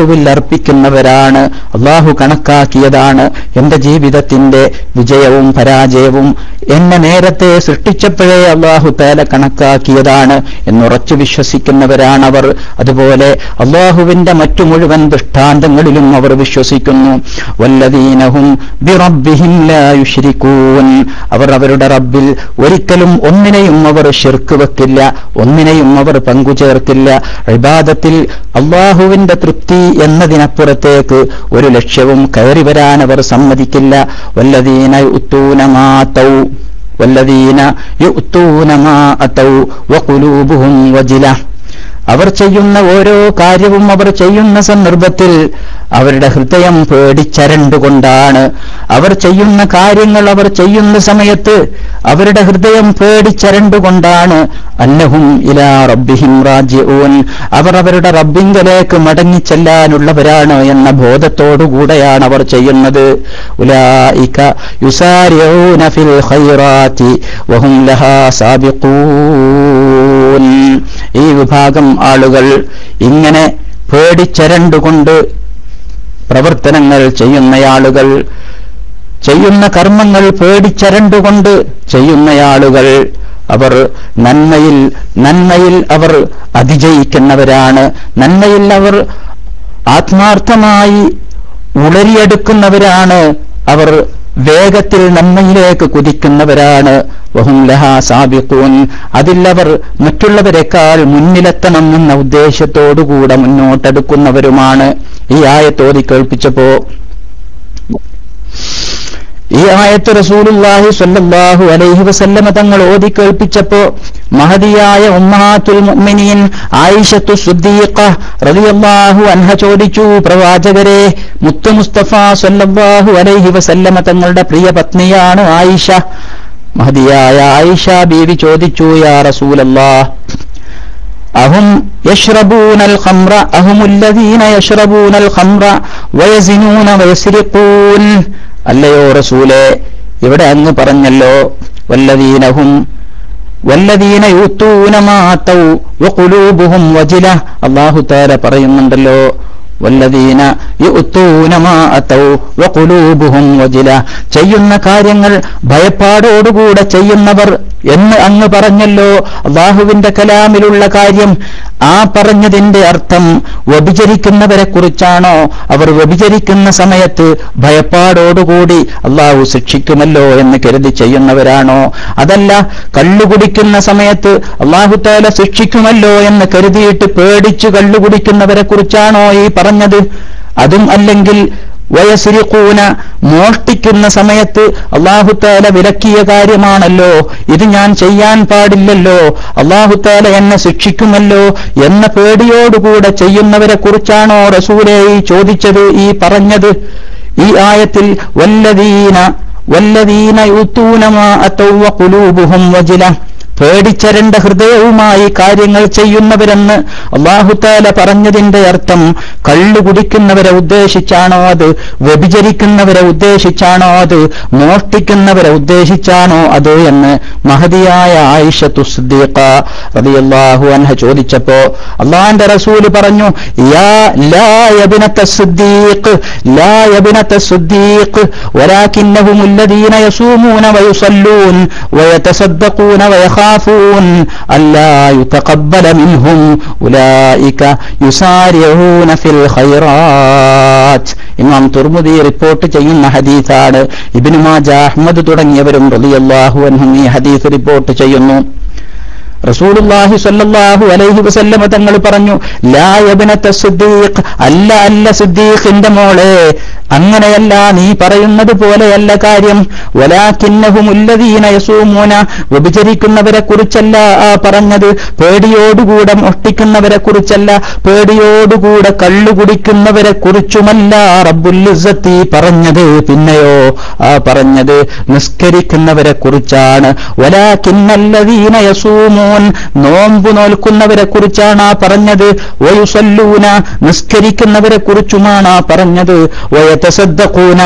[SPEAKER 1] അള്ളാഹുവിൽ അർപ്പിക്കുന്നവരാണ്. അള്ളാഹു കണക്കാക്കിയതാണ്. എന്റെ ജീവിതത്തിന്റെ വിജയവും പരാജയവും എന്നെ നേരത്തെ സൃഷ്ടിച്ചപ്പോഴേ അള്ളാഹു തേല കണക്കാക്കിയതാണ് എന്നുറച്ചു വിശ്വസിക്കുന്നവരാണ് അവർ അതുപോലെ അള്ളാഹുവിന്റെ മറ്റു മുഴുവൻ ദൃഷ്ടാന്തങ്ങളിലും അവർ വിശ്വസിക്കുന്നു. വല്ലദീനഹും അവർ അവരുടെ റബ്ബിൽ ഒരിക്കലും ഒന്നിനെയും അവർ ശിർക്ക് വെക്കില്ല ഒന്നിനെയും അവർ പങ്കുചേർക്കില്ല ഇബാദത്തിൽ അള്ളാഹുവിന്റെ തൃപ്തി എന്നതിനപ്പുറത്തേക്ക് ഒരു ലക്ഷ്യവും കയറി വരാൻ അവർ സമ്മതിക്കില്ല. വല്ലതീന ഉത്തൂനമാത്തൗ വല്ലതീന യുഅ്തൂന അത്തൗ അതൗ വഖുലൂബുഹും വജില. അവർ ചെയ്യുന്ന ഓരോ കാര്യവും അവർ ചെയ്യുന്ന സന്ദർഭത്തിൽ അവരുടെ ഹൃദയം പേടിച്ചരണ്ടുകൊണ്ടാണ്. അവർ ചെയ്യുന്ന കാര്യങ്ങൾ അവർ ചെയ്യുന്ന സമയത്ത് അവരുടെ ഹൃദയം പേടിച്ചരണ്ടുകൊണ്ടാണ്. അന്നഹും ഇലാ റബ്ബിഹിം റാജിഊൻ. അവർ അവരുടെ റബ്ബിങ്കലേക്ക് മടങ്ങിച്ചെല്ലാനുള്ളവരാണ് എന്ന ബോധത്തോടുകൂടെയാണ് അവർ ചെയ്യുന്നത്. ഉലായിക യുസാരിഊന ഫിൽ ഖൈറാത്തി വഹും ലഹാ സാബിഖൂൻ. ഈ വിഭാഗം ആളുകൾ ഇങ്ങനെ പേടിച്ചരണ്ടുകൊണ്ട് പ്രവർത്തനങ്ങൾ ചെയ്യുന്നയാളുകൾ ചെയ്യുന്ന കർമ്മങ്ങൾ പേടിച്ചരണ്ടുകൊണ്ട് ചെയ്യുന്നയാളുകൾ അവർ നന്മയിൽ നന്മയിൽ അവർ അതിജയിക്കുന്നവരാണ്. നന്മയിൽ അവർ ആത്മാർത്ഥമായി ഉളരിയെടുക്കുന്നവരാണ് അവർ വേഗത്തിൽ നന്മയിലേക്ക് കുതിക്കുന്നവരാണ്. സാബിഖൂൻ. മറ്റുള്ളവരെക്കാൾ മുന്നിലെത്തണം എന്ന ഉദ്ദേശത്തോടുകൂടെ മുന്നോട്ടെടുക്കുന്നവരുമാണ്. ഈ ആയത്തോതി കേൾപ്പിച്ചപ്പോ ഈ ആയത്ത് റസൂലുല്ലാഹി സ്വല്ലല്ലാഹു അലൈഹി വസല്ലമ തങ്ങൾ ഓതി കേൾപ്പിച്ചപ്പോ മഹതിയായ ഉമ്മഹാത്തുൽ മുഅ്മിനീൻ ആയിഷത്തു സുദ്ദീഖ റളിയല്ലാഹു അൻഹ ചോദിച്ചു പ്രവാചകരെ മുത്തു മുസ്തഫ സ്വല്ലല്ലാഹു അലൈഹി വസല്ലമ തങ്ങളുടെ പ്രിയ പത്നിയാണ് ആയിഷ. മഹതിയായ ആയിഷ ബീവി ചോദിച്ചു യാ റസൂലല്ലാഹ് അഹും യഷ്റബൂനൽ ഖംറ അഹുമുല്ലദീന യഷ്റബൂനൽ ഖംറ വയസിനൂന വയസ്രിഖൂൻ. അല്ലയോ റസൂലെ ഇവിടെ അങ്ങ് പറഞ്ഞല്ലോ വല്ലദീനഹും വല്ലദീന യൂത്തൂനമാത്തൗ വഖുലൂബുഹും വജില അല്ലാഹു തആല പറയുന്നുണ്ടല്ലോ വല്ലദീന യുത്തൂനമാത്തൗ വഖുലൂബുഹും വജില ചെയ്യുന്ന കാര്യങ്ങൾ ഭയപ്പാടോടുകൂടെ ചെയ്യുന്നവർ എന്ന് അങ്ങ് പറഞ്ഞല്ലോ. അള്ളാഹുവിന്റെ കലാമിലുള്ള കാര്യം ആ പറഞ്ഞതിന്റെ അർത്ഥം വ്യഭിചരിക്കുന്നവരെ കുറിച്ചാണോ അവർ വ്യഭിചരിക്കുന്ന സമയത്ത് ഭയപ്പാടോടുകൂടി അള്ളാഹു ശിക്ഷിക്കുമല്ലോ എന്ന് കരുതി ചെയ്യുന്നവരാണോ? അതല്ല കള്ളുകുടിക്കുന്ന സമയത്ത് അള്ളാഹു തേല ശിക്ഷിക്കുമല്ലോ എന്ന് കരുതിയിട്ട് പേടിച്ചു കള്ളുകുടിക്കുന്നവരെ കുറിച്ചാണോ ഈ പറഞ്ഞത്? അതും അല്ലെങ്കിൽ വയസിരിക്കൂന മോഷ്ടിക്കുന്ന സമയത്ത് അള്ളാഹുത്താല വിലക്കിയ കാര്യമാണല്ലോ. ഇത് ഞാൻ ചെയ്യാൻ പാടില്ലല്ലോ. അള്ളാഹുത്താല എന്നെ ശിക്ഷിക്കുമല്ലോ എന്ന പേടിയോടുകൂടെ ചെയ്യുന്നവരെ കുറിച്ചാണോ റസൂലെ ഈ ചോദിച്ചത് ഈ പറഞ്ഞത്? ഈ ആയത്തിൽ വല്ലദീന വല്ലദീന യുത്തൂനമാ അത്തൗവ കുലൂബുഹും വജില. പേടിച്ചരണ്ട ഹൃദയവുമായി കാര്യങ്ങൾ ചെയ്യുന്നവരെന്ന് അള്ളാഹുത്താല പറഞ്ഞതിന്റെ അർത്ഥം കള്ളു കുടിക്കുന്നവരെ ഉദ്ദേശിച്ചാണോ അത് വ്യഭിചരിക്കുന്നവരെ ഉദ്ദേശിച്ചാണോ അത് മോഷ്ടിക്കുന്നവരെ ഉദ്ദേശിച്ചാണോ അത് എന്ന് മഹതിയായ ആയിഷത്തു സിദ്ദീഖ റബിയല്ലാഹു അൻഹ ചോദിച്ചപ്പോ അള്ളാന്റെ റസൂൽ പറഞ്ഞു യാ ലാ വയുസല്ലൂൻ സിദ്ദീഖ് ലാ യബ്നത സിദ്ദീഖ് വലാകിന്നഹും الذين يصومون ويصلون ويتصدقون ويخافون ألا يتقبل منهم أولئك يسارعون في الخيرات ഇമാം തുർമുദി റിപ്പോർട്ട് ചെയ്യുന്ന ഹദീസാണ് ഇബ്നു മാജ അഹ്മദ് തുടങ്ങിയവരും റളിയല്ലാഹു അൻഹും ഈ ഹദീസ് റിപ്പോർട്ട് ചെയ്യുന്നു റസൂലുള്ളാഹി സല്ലല്ലാഹു അലൈഹി വസല്ലമ തങ്ങൾ പറഞ്ഞു ലാ സിദ്ദീഖ് അല്ല അല്ല സിദ്ദീഖിന്റെ മോളെ അങ്ങനെയല്ല നീ പറയുന്നത് പോലെയല്ല കാര്യം. വലാകിന്നഹുമുല്ലദീന യസൂമൂന വ്യഭിചരിക്കുന്നവരെ കുറിച്ചല്ല ആ പറഞ്ഞത്. പേടിയോടുകൂടെ മോഷ്ടിക്കുന്നവരെ കുറിച്ചല്ല പേടിയോടുകൂടെ കള്ളു കുടിക്കുന്നവരെ കുറിച്ചുമല്ല റബ്ബുല്ലിസത്തി പറഞ്ഞത്. പിന്നെയോ ആ പറഞ്ഞത് നിസ്കരിക്കുന്നവരെ കുറിച്ചാണ്. വലാകിന്നല്ലദീന യസൂമൂൻ നോമ്പു നോൽക്കുന്നവരെ കുറിച്ചാണ് പറഞ്ഞത്. വയുസല്ലൂന നിസ്കരിക്കുന്നവരെ കുറിച്ചുമാണ് പറഞ്ഞത്. വയതസദ്ദഖൂന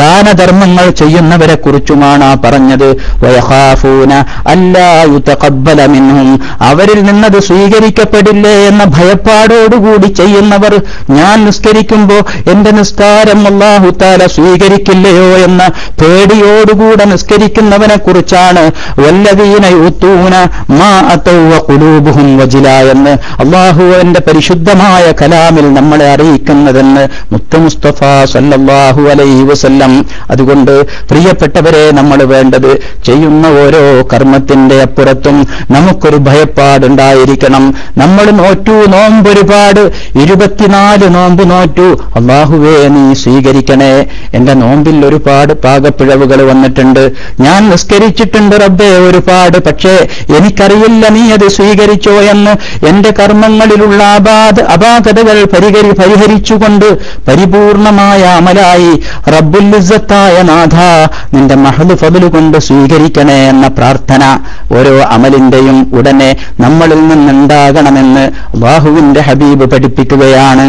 [SPEAKER 1] ദാനധർമ്മങ്ങൾ ചെയ്യുന്നവരെ കുറിച്ചുമാണ് പറഞ്ഞത്. വയഖാഫൂന അല്ലാ യുതഖബ്ബല മിൻഹും അവരിൽ നിന്നത് സ്വീകരിക്കപ്പെടില്ലേ എന്ന ഭയപ്പാടോടുകൂടി ചെയ്യുന്നവർ ഞാൻ നിസ്കരിക്കുമ്പോ എന്റെ നിസ്കാരം അള്ളാഹു താല സ്വീകരിക്കില്ലയോ എന്ന പേടിയോടുകൂടെ നിസ്കരിക്കുന്നവനെ കുറിച്ചാണ് വല്ലതീന യൂത്തൂന മാ ഖുലൂബുഹും വജില എന്ന് അള്ളാഹുവിന്റെ പരിശുദ്ധമായ കലാമിൽ നമ്മളെ അറിയിക്കുന്നതെന്ന് മുത്ത മുസ്തഫ സല്ല സല്ലല്ലാഹു അലൈഹി വസല്ലം. അതുകൊണ്ട് പ്രിയപ്പെട്ടവരെ നമ്മൾ വേണ്ടത് ചെയ്യുന്ന ഓരോ കർമ്മത്തിന്റെ അപ്പുറത്തും നമുക്കൊരു ഭയപ്പാടുണ്ടായിരിക്കണം. നമ്മൾ നോറ്റു നോമ്പ് ഒരുപാട് ഇരുപത്തിനാല് നോമ്പ് നോറ്റു. അള്ളാഹുവേ നീ സ്വീകരിക്കണേ. എന്റെ നോമ്പിൽ ഒരുപാട് പാകപ്പിഴവുകൾ വന്നിട്ടുണ്ട്. ഞാൻ നിസ്കരിച്ചിട്ടുണ്ട് റബ്ബേ ഒരുപാട്. പക്ഷേ എനിക്കറിയില്ല നീ അത് സ്വീകരിച്ചോ എന്ന് എന്റെ കർമ്മങ്ങളിലുള്ള അപാത അപാകതകൾ പരിഹരി പരിഹരിച്ചുകൊണ്ട് പരിപൂർണമായ അമലായി റബ്ബുല്ലിസത്തായ നാഥ നിന്റെ മഹദ് ഫബലുകൊണ്ട് കൊണ്ട് സ്വീകരിക്കണേ എന്ന പ്രാർത്ഥന ഓരോ അമലിന്റെയും ഉടനെ നമ്മളിൽ നിന്നുണ്ടാകണമെന്ന് ബാഹുവിന്റെ ഹബീബ് പഠിപ്പിക്കുകയാണ്.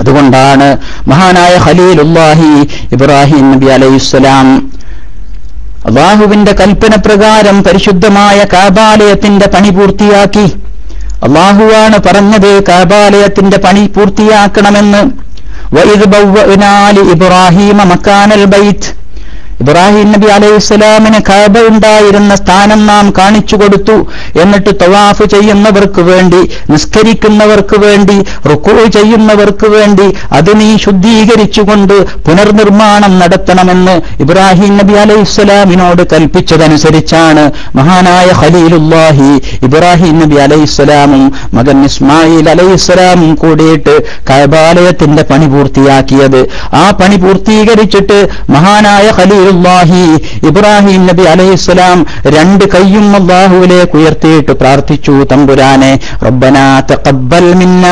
[SPEAKER 1] അതുകൊണ്ടാണ് മഹാനായ ഖലീലുല്ലാഹി ഇബ്രാഹിം നബി അലൈഹിസ്സലാം അള്ളാഹുവിന്റെ കൽപ്പന പ്രകാരം പരിശുദ്ധമായ കാബാലയത്തിന്റെ പണി പൂർത്തിയാക്കി. അള്ളാഹുവാണ് പറഞ്ഞത് കാബാലയത്തിന്റെ പണി പൂർത്തിയാക്കണമെന്ന്. ഇബ്രാഹീമ മക്കാനൽ ബൈത്ത്. ഇബ്രാഹിം നബി അലൈഹി സ്വലാമിന് ഉണ്ടായിരുന്ന സ്ഥാനം നാം കാണിച്ചു കൊടുത്തു. എന്നിട്ട് തവാഫ് ചെയ്യുന്നവർക്ക് വേണ്ടി നിസ്കരിക്കുന്നവർക്ക് വേണ്ടി റുക്കു ചെയ്യുന്നവർക്ക് വേണ്ടി അത് നീ ശുദ്ധീകരിച്ചുകൊണ്ട് പുനർനിർമ്മാണം നടത്തണമെന്ന് ഇബ്രാഹിം നബി അലൈഹി സ്വലാമിനോട് കൽപ്പിച്ചതനുസരിച്ചാണ് മഹാനായ ഖലീലുല്ലാഹി ഇബ്രാഹിം നബി അലൈഹി സ്വലാമും മകൻ ഇസ്മായിൽ അലൈഹി സ്വലാമും കൂടിയിട്ട് കൈബാലയത്തിന്റെ പണി പൂർത്തിയാക്കിയത്. ആ പണി പൂർത്തീകരിച്ചിട്ട് മഹാനായ ഖലീൽ ഖലീലുല്ലാഹി ഇബ്രാഹിം നബി അലൈഹിസ്സലാം രണ്ട് കൈയും അള്ളാഹുവിലേക്ക് ഉയർത്തിയിട്ട് പ്രാർത്ഥിച്ചു തമ്പുരാനെ റബ്ബനാ തഖബ്ബൽ മിന്ന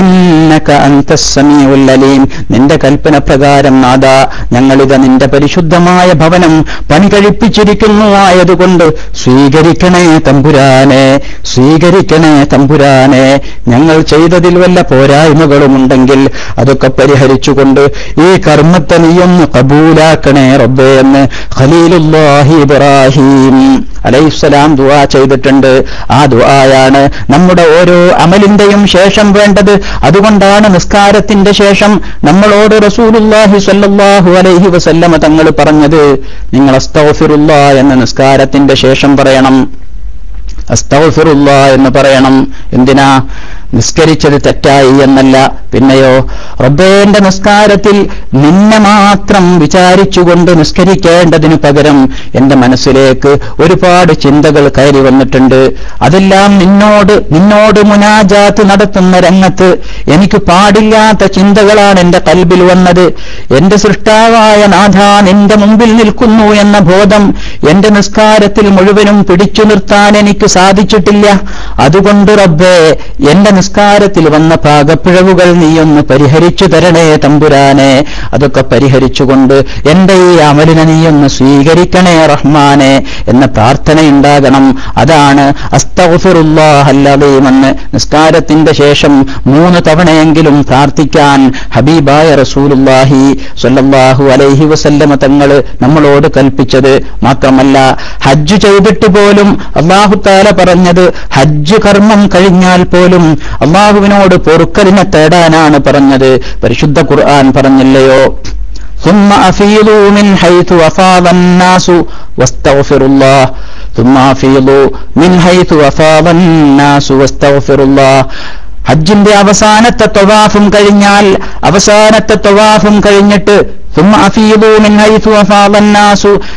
[SPEAKER 1] ഇന്നക അൻതസ് സമീഉൽ അലീം. നിന്റെ കൽപ്പന പ്രകാരം നാദ ഞങ്ങളിത് നിന്റെ പരിശുദ്ധമായ ഭവനം പണി കഴിപ്പിച്ചിരിക്കുന്നു ആയതുകൊണ്ട് സ്വീകരിക്കണേ തമ്പുരാനെ സ്വീകരിക്കണേ തമ്പുരാനെ. ഞങ്ങൾ ചെയ്തതിൽ വല്ല പോരായ്മകളുമുണ്ടെങ്കിൽ അതൊക്കെ പരിഹരിച്ചുകൊണ്ട് ഈ കർമ്മത്തെ നീയൊന്ന് കബൂലാക്കണേ റബ്ബേ. എന്ന് ഖലീലുല്ലാഹി ഇബ്രാഹിം അലൈഹിസ്സലാം ദുആ ചെയ്തിട്ടുണ്ട്. ആ ദുആയാണ് നമ്മുടെ ഓരോ അമലിന്റെയും ശേഷം വേണ്ടത്. അതുകൊണ്ടാണ് നിസ്കാരത്തിന്റെ ശേഷം നമ്മളോട് റസൂലുല്ലാഹി സ്വല്ലല്ലാഹു അലൈഹി വസല്ലമ തങ്ങൾ പറഞ്ഞത് നിങ്ങൾ അസ്തഗ്ഫിറുല്ലാ എന്ന നിസ്കാരത്തിന്റെ ശേഷം പറയണം. അസ്തഗ്ഫിറുല്ലാ എന്ന് പറയണം. എന്തിനാ? നിസ്കരിച്ചത് തെറ്റായി എന്നല്ല. പിന്നെയോ റബ്ബേന്റെ നിസ്കാരത്തിൽ നിന്നെ മാത്രം വിചാരിച്ചുകൊണ്ട് നിസ്കരിക്കേണ്ടതിനു പകരം എന്റെ മനസ്സിലേക്ക് ഒരുപാട് ചിന്തകൾ കയറി വന്നിട്ടുണ്ട്. അതെല്ലാം നിന്നോട് നിന്നോട് മുനാജാത്ത് നടത്തുന്ന രംഗത്ത് എനിക്ക് പാടില്ലാത്ത ചിന്തകളാണ് എന്റെ കൽബിൽ വന്നത്. എന്റെ സൃഷ്ടാവായ നാഥ നിന്റെ മുമ്പിൽ നിൽക്കുന്നു എന്ന ബോധം എന്റെ നിസ്കാരത്തിൽ മുഴുവനും പിടിച്ചു നിർത്താൻ എനിക്ക് സാധിച്ചിട്ടില്ല. അതുകൊണ്ട് റബ്ബേ എന്റെ നിസ്കാരത്തിൽ വന്ന പാകപ്പിഴവുകൾ നീയൊന്ന് പരിഹരിച്ചു തരണേ തമ്പുരാനെ. അതൊക്കെ പരിഹരിച്ചുകൊണ്ട് എന്റെ ഈ അമലിനെ നീയൊന്ന് സ്വീകരിക്കണേ റഹ്മാനെ എന്ന പ്രാർത്ഥനയുണ്ടാകണം. അതാണ് അസ്തഫിറുല്ലാഹല്ലതീമെന്ന് നിസ്കാരത്തിന്റെ ശേഷം മൂന്ന് തവണയെങ്കിലും പ്രാർത്ഥിക്കാൻ ഹബീബായ റസൂലുല്ലാഹി സ്വല്ലല്ലാഹു അലൈഹി വസല്ലമ തങ്ങൾ നമ്മളോട് കൽപ്പിച്ചത് മാത്രമല്ല ഹജ്ജ് ചെയ്തിട്ട് പോലും അള്ളാഹുത്താല പറഞ്ഞത് ഹജ്ജ് കർമ്മം കഴിഞ്ഞാൽ പോലും അള്ളാഹുവിനോട് പൊറുക്കലിനെ തേടാനാണ് പറഞ്ഞത് പരിശുദ്ധ ഖുർആൻ പറഞ്ഞില്ലയോ ثم أفيضوا من حيث أفاض الناس واستغفروا الله ثم أفيضوا من حيث أفاض الناس واستغفروا الله ഹജ്ജിന്റെ അവസാനത്തെ തൊവാഫും കഴിഞ്ഞാൽ അവസാനത്തെ തൊവാഫും കഴിഞ്ഞിട്ട്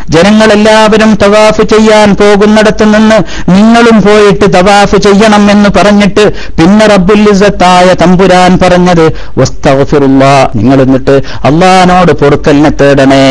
[SPEAKER 1] ജനങ്ങളെല്ലാവരും തവാഫ് ചെയ്യാൻ പോകുന്നിടത്ത് നിന്ന് നിങ്ങളും പോയിട്ട് തവാഫ് ചെയ്യണം എന്ന് പറഞ്ഞിട്ട് പിന്നെ റബ്ബുല്ലിസത്തായ തമ്പുരാൻ പറഞ്ഞത് വസ്തഫിറുള്ള നിങ്ങൾ എന്നിട്ട് അള്ളഹാനോട് പൊറുക്കലിനെ തേടണേ.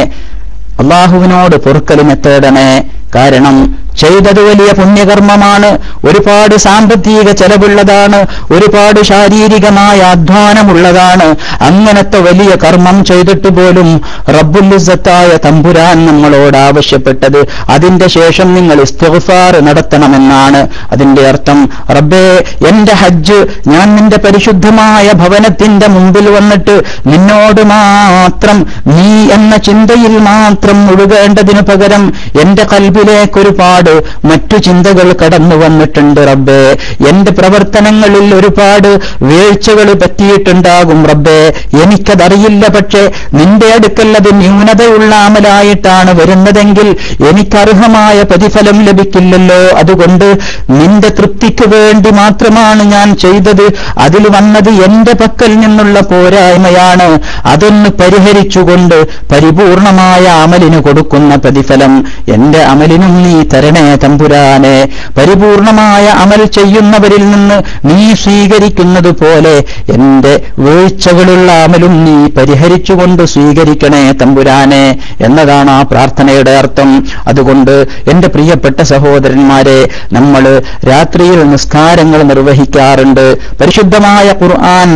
[SPEAKER 1] അള്ളാഹുവിനോട് പൊറുക്കലിനെ തേടണേ കാരണം ചെയ്തത് വലിയ പുണ്യകർമ്മമാണ്. ഒരുപാട് സാമ്പത്തിക ചെലവുള്ളതാണ്. ഒരുപാട് ശാരീരികമായ അധ്വാനമുള്ളതാണ്. അങ്ങനത്തെ വലിയ കർമ്മം ചെയ്തിട്ട് പോലും റബ്ബുല്ലിസത്തായ തമ്പുരാൻ നമ്മളോട് ആവശ്യപ്പെട്ടത് അതിന്റെ ശേഷം നിങ്ങൾ ഇസ്തിഗ്ഫാർ നടത്തണമെന്നാണ്. അതിന്റെ അർത്ഥം റബ്ബേ എന്റെ ഹജ്ജ് ഞാൻ നിന്റെ പരിശുദ്ധമായ ഭവനത്തിന്റെ മുമ്പിൽ വന്നിട്ട് നിന്നോട് മാത്രം നീ എന്ന ചിന്തയിൽ മാത്രം മുഴുകേണ്ടതിനു പകരം എന്റെ കൽബിലേക്ക് ഒരുപാട് ഒരുപാട് മറ്റു ചിന്തകൾ കടന്നു വന്നിട്ടുണ്ട് റബ്ബേ. എന്റെ പ്രവർത്തനങ്ങളിൽ ഒരുപാട് വീഴ്ചകൾ പറ്റിയിട്ടുണ്ടാകും റബ്ബേ. എനിക്കതറിയില്ല പക്ഷേ നിന്റെ അടുക്കൽ അത് ന്യൂനതയുള്ള അമലായിട്ടാണ് വരുന്നതെങ്കിൽ എനിക്കർഹമായ പ്രതിഫലം ലഭിക്കില്ലല്ലോ. അതുകൊണ്ട് നിന്റെ തൃപ്തിക്ക് വേണ്ടി മാത്രമാണ് ഞാൻ ചെയ്തത്. അതിൽ വന്നത് എന്റെ പക്കൽ നിന്നുള്ള പോരായ്മയാണ്. അതൊന്ന് പരിഹരിച്ചുകൊണ്ട് പരിപൂർണമായ അമലിന് കൊടുക്കുന്ന പ്രതിഫലം. എന്റെ അമലിനും നീ തരണേ തമ്പുരാനെ. പരിപൂർണമായ അമൽ ചെയ്യുന്നവരിൽ നിന്ന് നീ സ്വീകരിക്കുന്നത് പോലെ എന്റെ വീഴ്ചകളുള്ള അമലും നീ പരിഹരിച്ചുകൊണ്ട് സ്വീകരിക്കണേ തമ്പുരാനെ എന്നതാണ് ആ പ്രാർത്ഥനയുടെ അർത്ഥം. അതുകൊണ്ട് എന്റെ പ്രിയപ്പെട്ട സഹോദരന്മാരെ നമ്മൾ രാത്രിയിൽ നിസ്കാരങ്ങൾ നിർവഹിക്കാറുണ്ട്. പരിശുദ്ധമായ ഖുർആൻ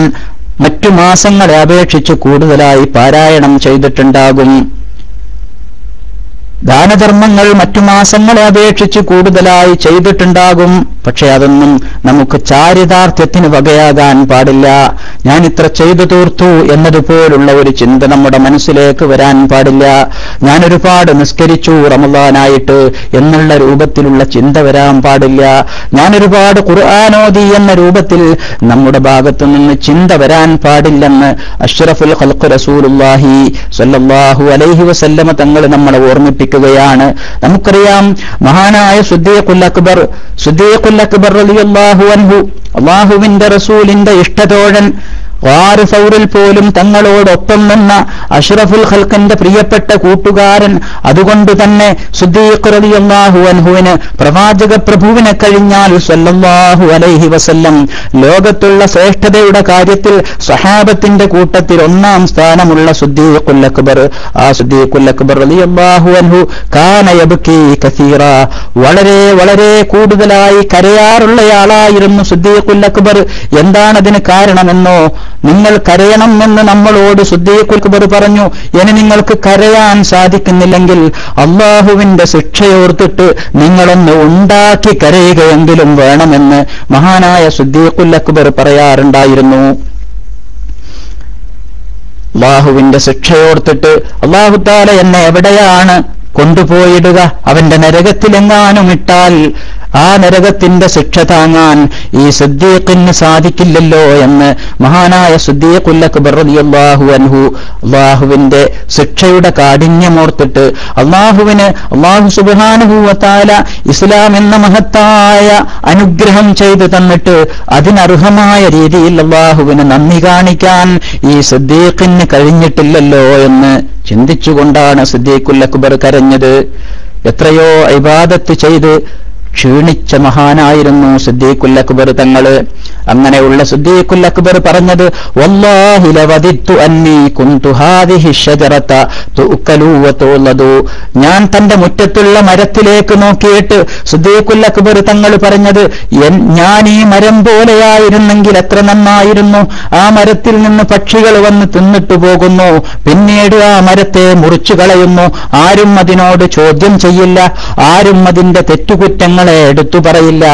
[SPEAKER 1] മറ്റു മാസങ്ങളെ അപേക്ഷിച്ച് കൂടുതലായി പാരായണം ചെയ്തിട്ടുണ്ടാകും. ദാനധർമ്മങ്ങൾ മറ്റു മാസങ്ങളെ അപേക്ഷിച്ച് കൂടുതലായി ചെയ്തിട്ടുണ്ടാകും. പക്ഷെ അതൊന്നും നമുക്ക് ചാരിതാർത്ഥ്യത്തിന് വകയാകാൻ പാടില്ല. ഞാൻ ഇത്ര ചെയ്തു തീർത്തു എന്നതുപോലുള്ള ഒരു ചിന്ത നമ്മുടെ മനസ്സിലേക്ക് വരാൻ പാടില്ല. ഞാൻ ഒരുപാട് നിസ്കരിച്ചു റമദാനായിട്ട് എന്നുള്ള രൂപത്തിലുള്ള ചിന്ത വരാൻ പാടില്ല. ഞാൻ ഒരുപാട് ഖുർആാനോദി എന്ന രൂപത്തിൽ നമ്മുടെ ഭാഗത്തു നിന്ന് ചിന്ത വരാൻ പാടില്ലെന്ന് അഷ്റഫുൽ ഖൽഖ് റസൂലുല്ലാഹി സല്ലല്ലാഹു അലൈഹി വസല്ലമ തങ്ങൾ നമ്മളെ ഓർമ്മിപ്പിക്കുകയാണ് നമുക്കറിയാം മഹാനായ സുദ്ദീഖുൽ അക്ബർ സുദ്ദീഖുൽ അക്ബർ റളിയല്ലാഹു അൻഹു അള്ളാഹുവിന്റെ റസൂലിന്റെ ഇഷ്ടതോഴൻ വാറ് ഫൗറിൽ പോലും തങ്ങളോടൊപ്പം നിന്ന അഷ്റഫുൽ ഖൽക്കിന്റെ പ്രിയപ്പെട്ട കൂട്ടുകാരൻ അതുകൊണ്ട് തന്നെ അൻഹുവിന് പ്രവാചക പ്രഭുവിനെ കഴിഞ്ഞാൽ സല്ലല്ലാഹു അലൈഹി വസല്ലം ലോകത്തുള്ള ശ്രേഷ്ഠതയുടെ കാര്യത്തിൽ സഹാബത്തിന്റെ കൂട്ടത്തിൽ ഒന്നാം സ്ഥാനമുള്ള സുദ്ദീഖുൽ അക്ബർ. ആ സുദ്ദീഖുൽ അക്ബർ റളിയല്ലാഹു അൻഹു കാന യബ്കി വളരെ വളരെ കൂടുതലായി കരയാറുള്ളയാളായിരുന്നു സുദ്ദീഖുൽ അക്ബർ. എന്താണതിന് കാരണമെന്നോ നിങ്ങൾ കരയണം എന്ന് നമ്മളോട് സുദ്ദീഖുൽ അക്ബർ പറഞ്ഞു. ഇനി നിങ്ങൾക്ക് കരയാൻ സാധിക്കുന്നില്ലെങ്കിൽ അള്ളാഹുവിന്റെ ശിക്ഷയോർത്തിട്ട് നിങ്ങളൊന്ന് ഉണ്ടാക്കി കരയുകയെങ്കിലും വേണമെന്ന് മഹാനായ സുദ്ദീഖുൽ അക്ബർ പറയാറുണ്ടായിരുന്നു. അള്ളാഹുവിന്റെ ശിക്ഷയോർത്തിട്ട് അള്ളാഹുത്താല എന്നെ എവിടെയാണ് കൊണ്ടുപോയിടുക? അവന്റെ നരകത്തിലെങ്ങാനും ഇട്ടാൽ ആ നരകത്തിന്റെ ശിക്ഷ താങ്ങാൻ ഈ സുദ്ദീഖിന് സാധിക്കില്ലല്ലോ എന്ന് മഹാനായ സുദ്ദീഖുല്ലക്ബർഹു അൻഹു അള്ളാഹുവിന്റെ ശിക്ഷയുടെ കാഠിന്യമോർത്തിട്ട് അള്ളാഹുവിന് അള്ളാഹു സുബാനുഭൂവത്താല ഇസ്ലാം എന്ന മഹത്തായ അനുഗ്രഹം ചെയ്തു തന്നിട്ട് അതിനർഹമായ രീതിയിൽ അള്ളാഹുവിന് നന്ദി കാണിക്കാൻ ഈ സുദ്ദീഖിന് കഴിഞ്ഞിട്ടില്ലല്ലോ എന്ന് ചിന്തിച്ചുകൊണ്ടാണ് സിദ്ദീഖുൽ അക്ബർ കരഞ്ഞത്. എത്രയോ ഇബാദത്ത് ചെയ്ത് ക്ഷീണിച്ച മഹാനായിരുന്നു സിദ്ദീഖുൽ അക്ബർ തങ്ങൾ. അങ്ങനെയുള്ള സിദ്ദീഖുൽ അക്ബർ പറഞ്ഞത് ഞാൻ തന്റെ മുറ്റത്തുള്ള മരത്തിലേക്ക് നോക്കിയിട്ട് സിദ്ദീഖുൽ അക്ബർ തങ്ങൾ പറഞ്ഞത് ഞാൻ ഈ മരം പോലെയായിരുന്നെങ്കിൽ എത്ര നന്നായിരുന്നു. ആ മരത്തിൽ നിന്ന് പക്ഷികൾ വന്ന് തിന്നിട്ടു പോകുന്നു. പിന്നീട് ആ മരത്തെ മുറിച്ചു കളയുന്നു. ആരും അതിനോട് ചോദ്യം ചെയ്യില്ല. ആരും അതിന്റെ തെറ്റുകുറ്റങ്ങളെ എടുത്തു പറയില്ല.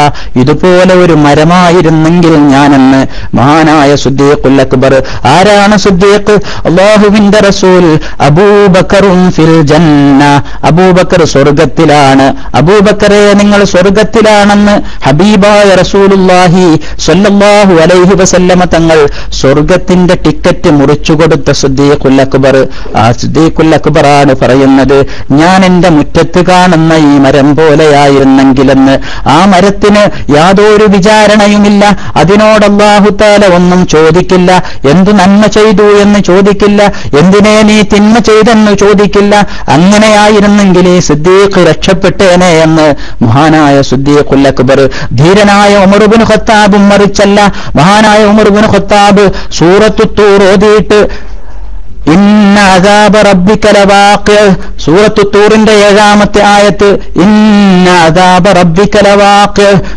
[SPEAKER 1] ഇതുപോലെ ഒരു മരമായിരുന്നെങ്കിൽ ഞാനെന്ന് മഹാനായ സുദ്ദീഖുൽ അക്ബർ. ആരാണ് സുദ്ദീഖ്? അള്ളാഹുവിന്റെ റസൂൽ. അബൂബക്കറും ഫിൽ ജന്ന. അബൂബക്കർ സ്വർഗത്തിലാണ്. അബൂബക്കറെ നിങ്ങൾ സ്വർഗത്തിലാണെന്ന് ഹബീബായ റസൂലുല്ലാഹി സ്വല്ലല്ലാഹു അലൈഹി വസല്ലമ തങ്ങൾ സ്വർഗത്തിന്റെ ടിക്കറ്റ് മുറിച്ചു കൊടുത്ത സുദ്ദീഖുൽ അക്ബർ. ആ സുദ്ദീഖുൽ അക്ബറാണ് പറയുന്നത് ഞാൻ എന്റെ മുറ്റത്ത് കാണുന്ന ഈ മരം പോലെയായിരുന്നെങ്കിലെന്ന് ആ മരത്തിന് യാതൊരു വിചാരണയുമില്ല. അതിനോട് അള്ളാഹുത്താല ഒന്നും ചോദിക്കില്ല. എന്തു നന്മ ചെയ്തു എന്ന് ചോദിക്കില്ല. എന്തിനെ നീ തിന്മ ചെയ്തെന്ന് ചോദിക്കില്ല. അങ്ങനെയായിരുന്നെങ്കിൽ ഈ സിദ്ദീഖ് രക്ഷപ്പെട്ടേനെ എന്ന് മഹാനായ സുദ്ദീഖുൽ അക്ബർ ധീരനായ ഉമർബുൻ ഖത്താബും മറിച്ചല്ല. മഹാനായ ഉമർബുൻ ഖത്താബ് സൂറത്തുത്തൂർ ഓതിയിട്ട് തൂറിന്റെ ഏഴാമത്തെ ആയത്ത്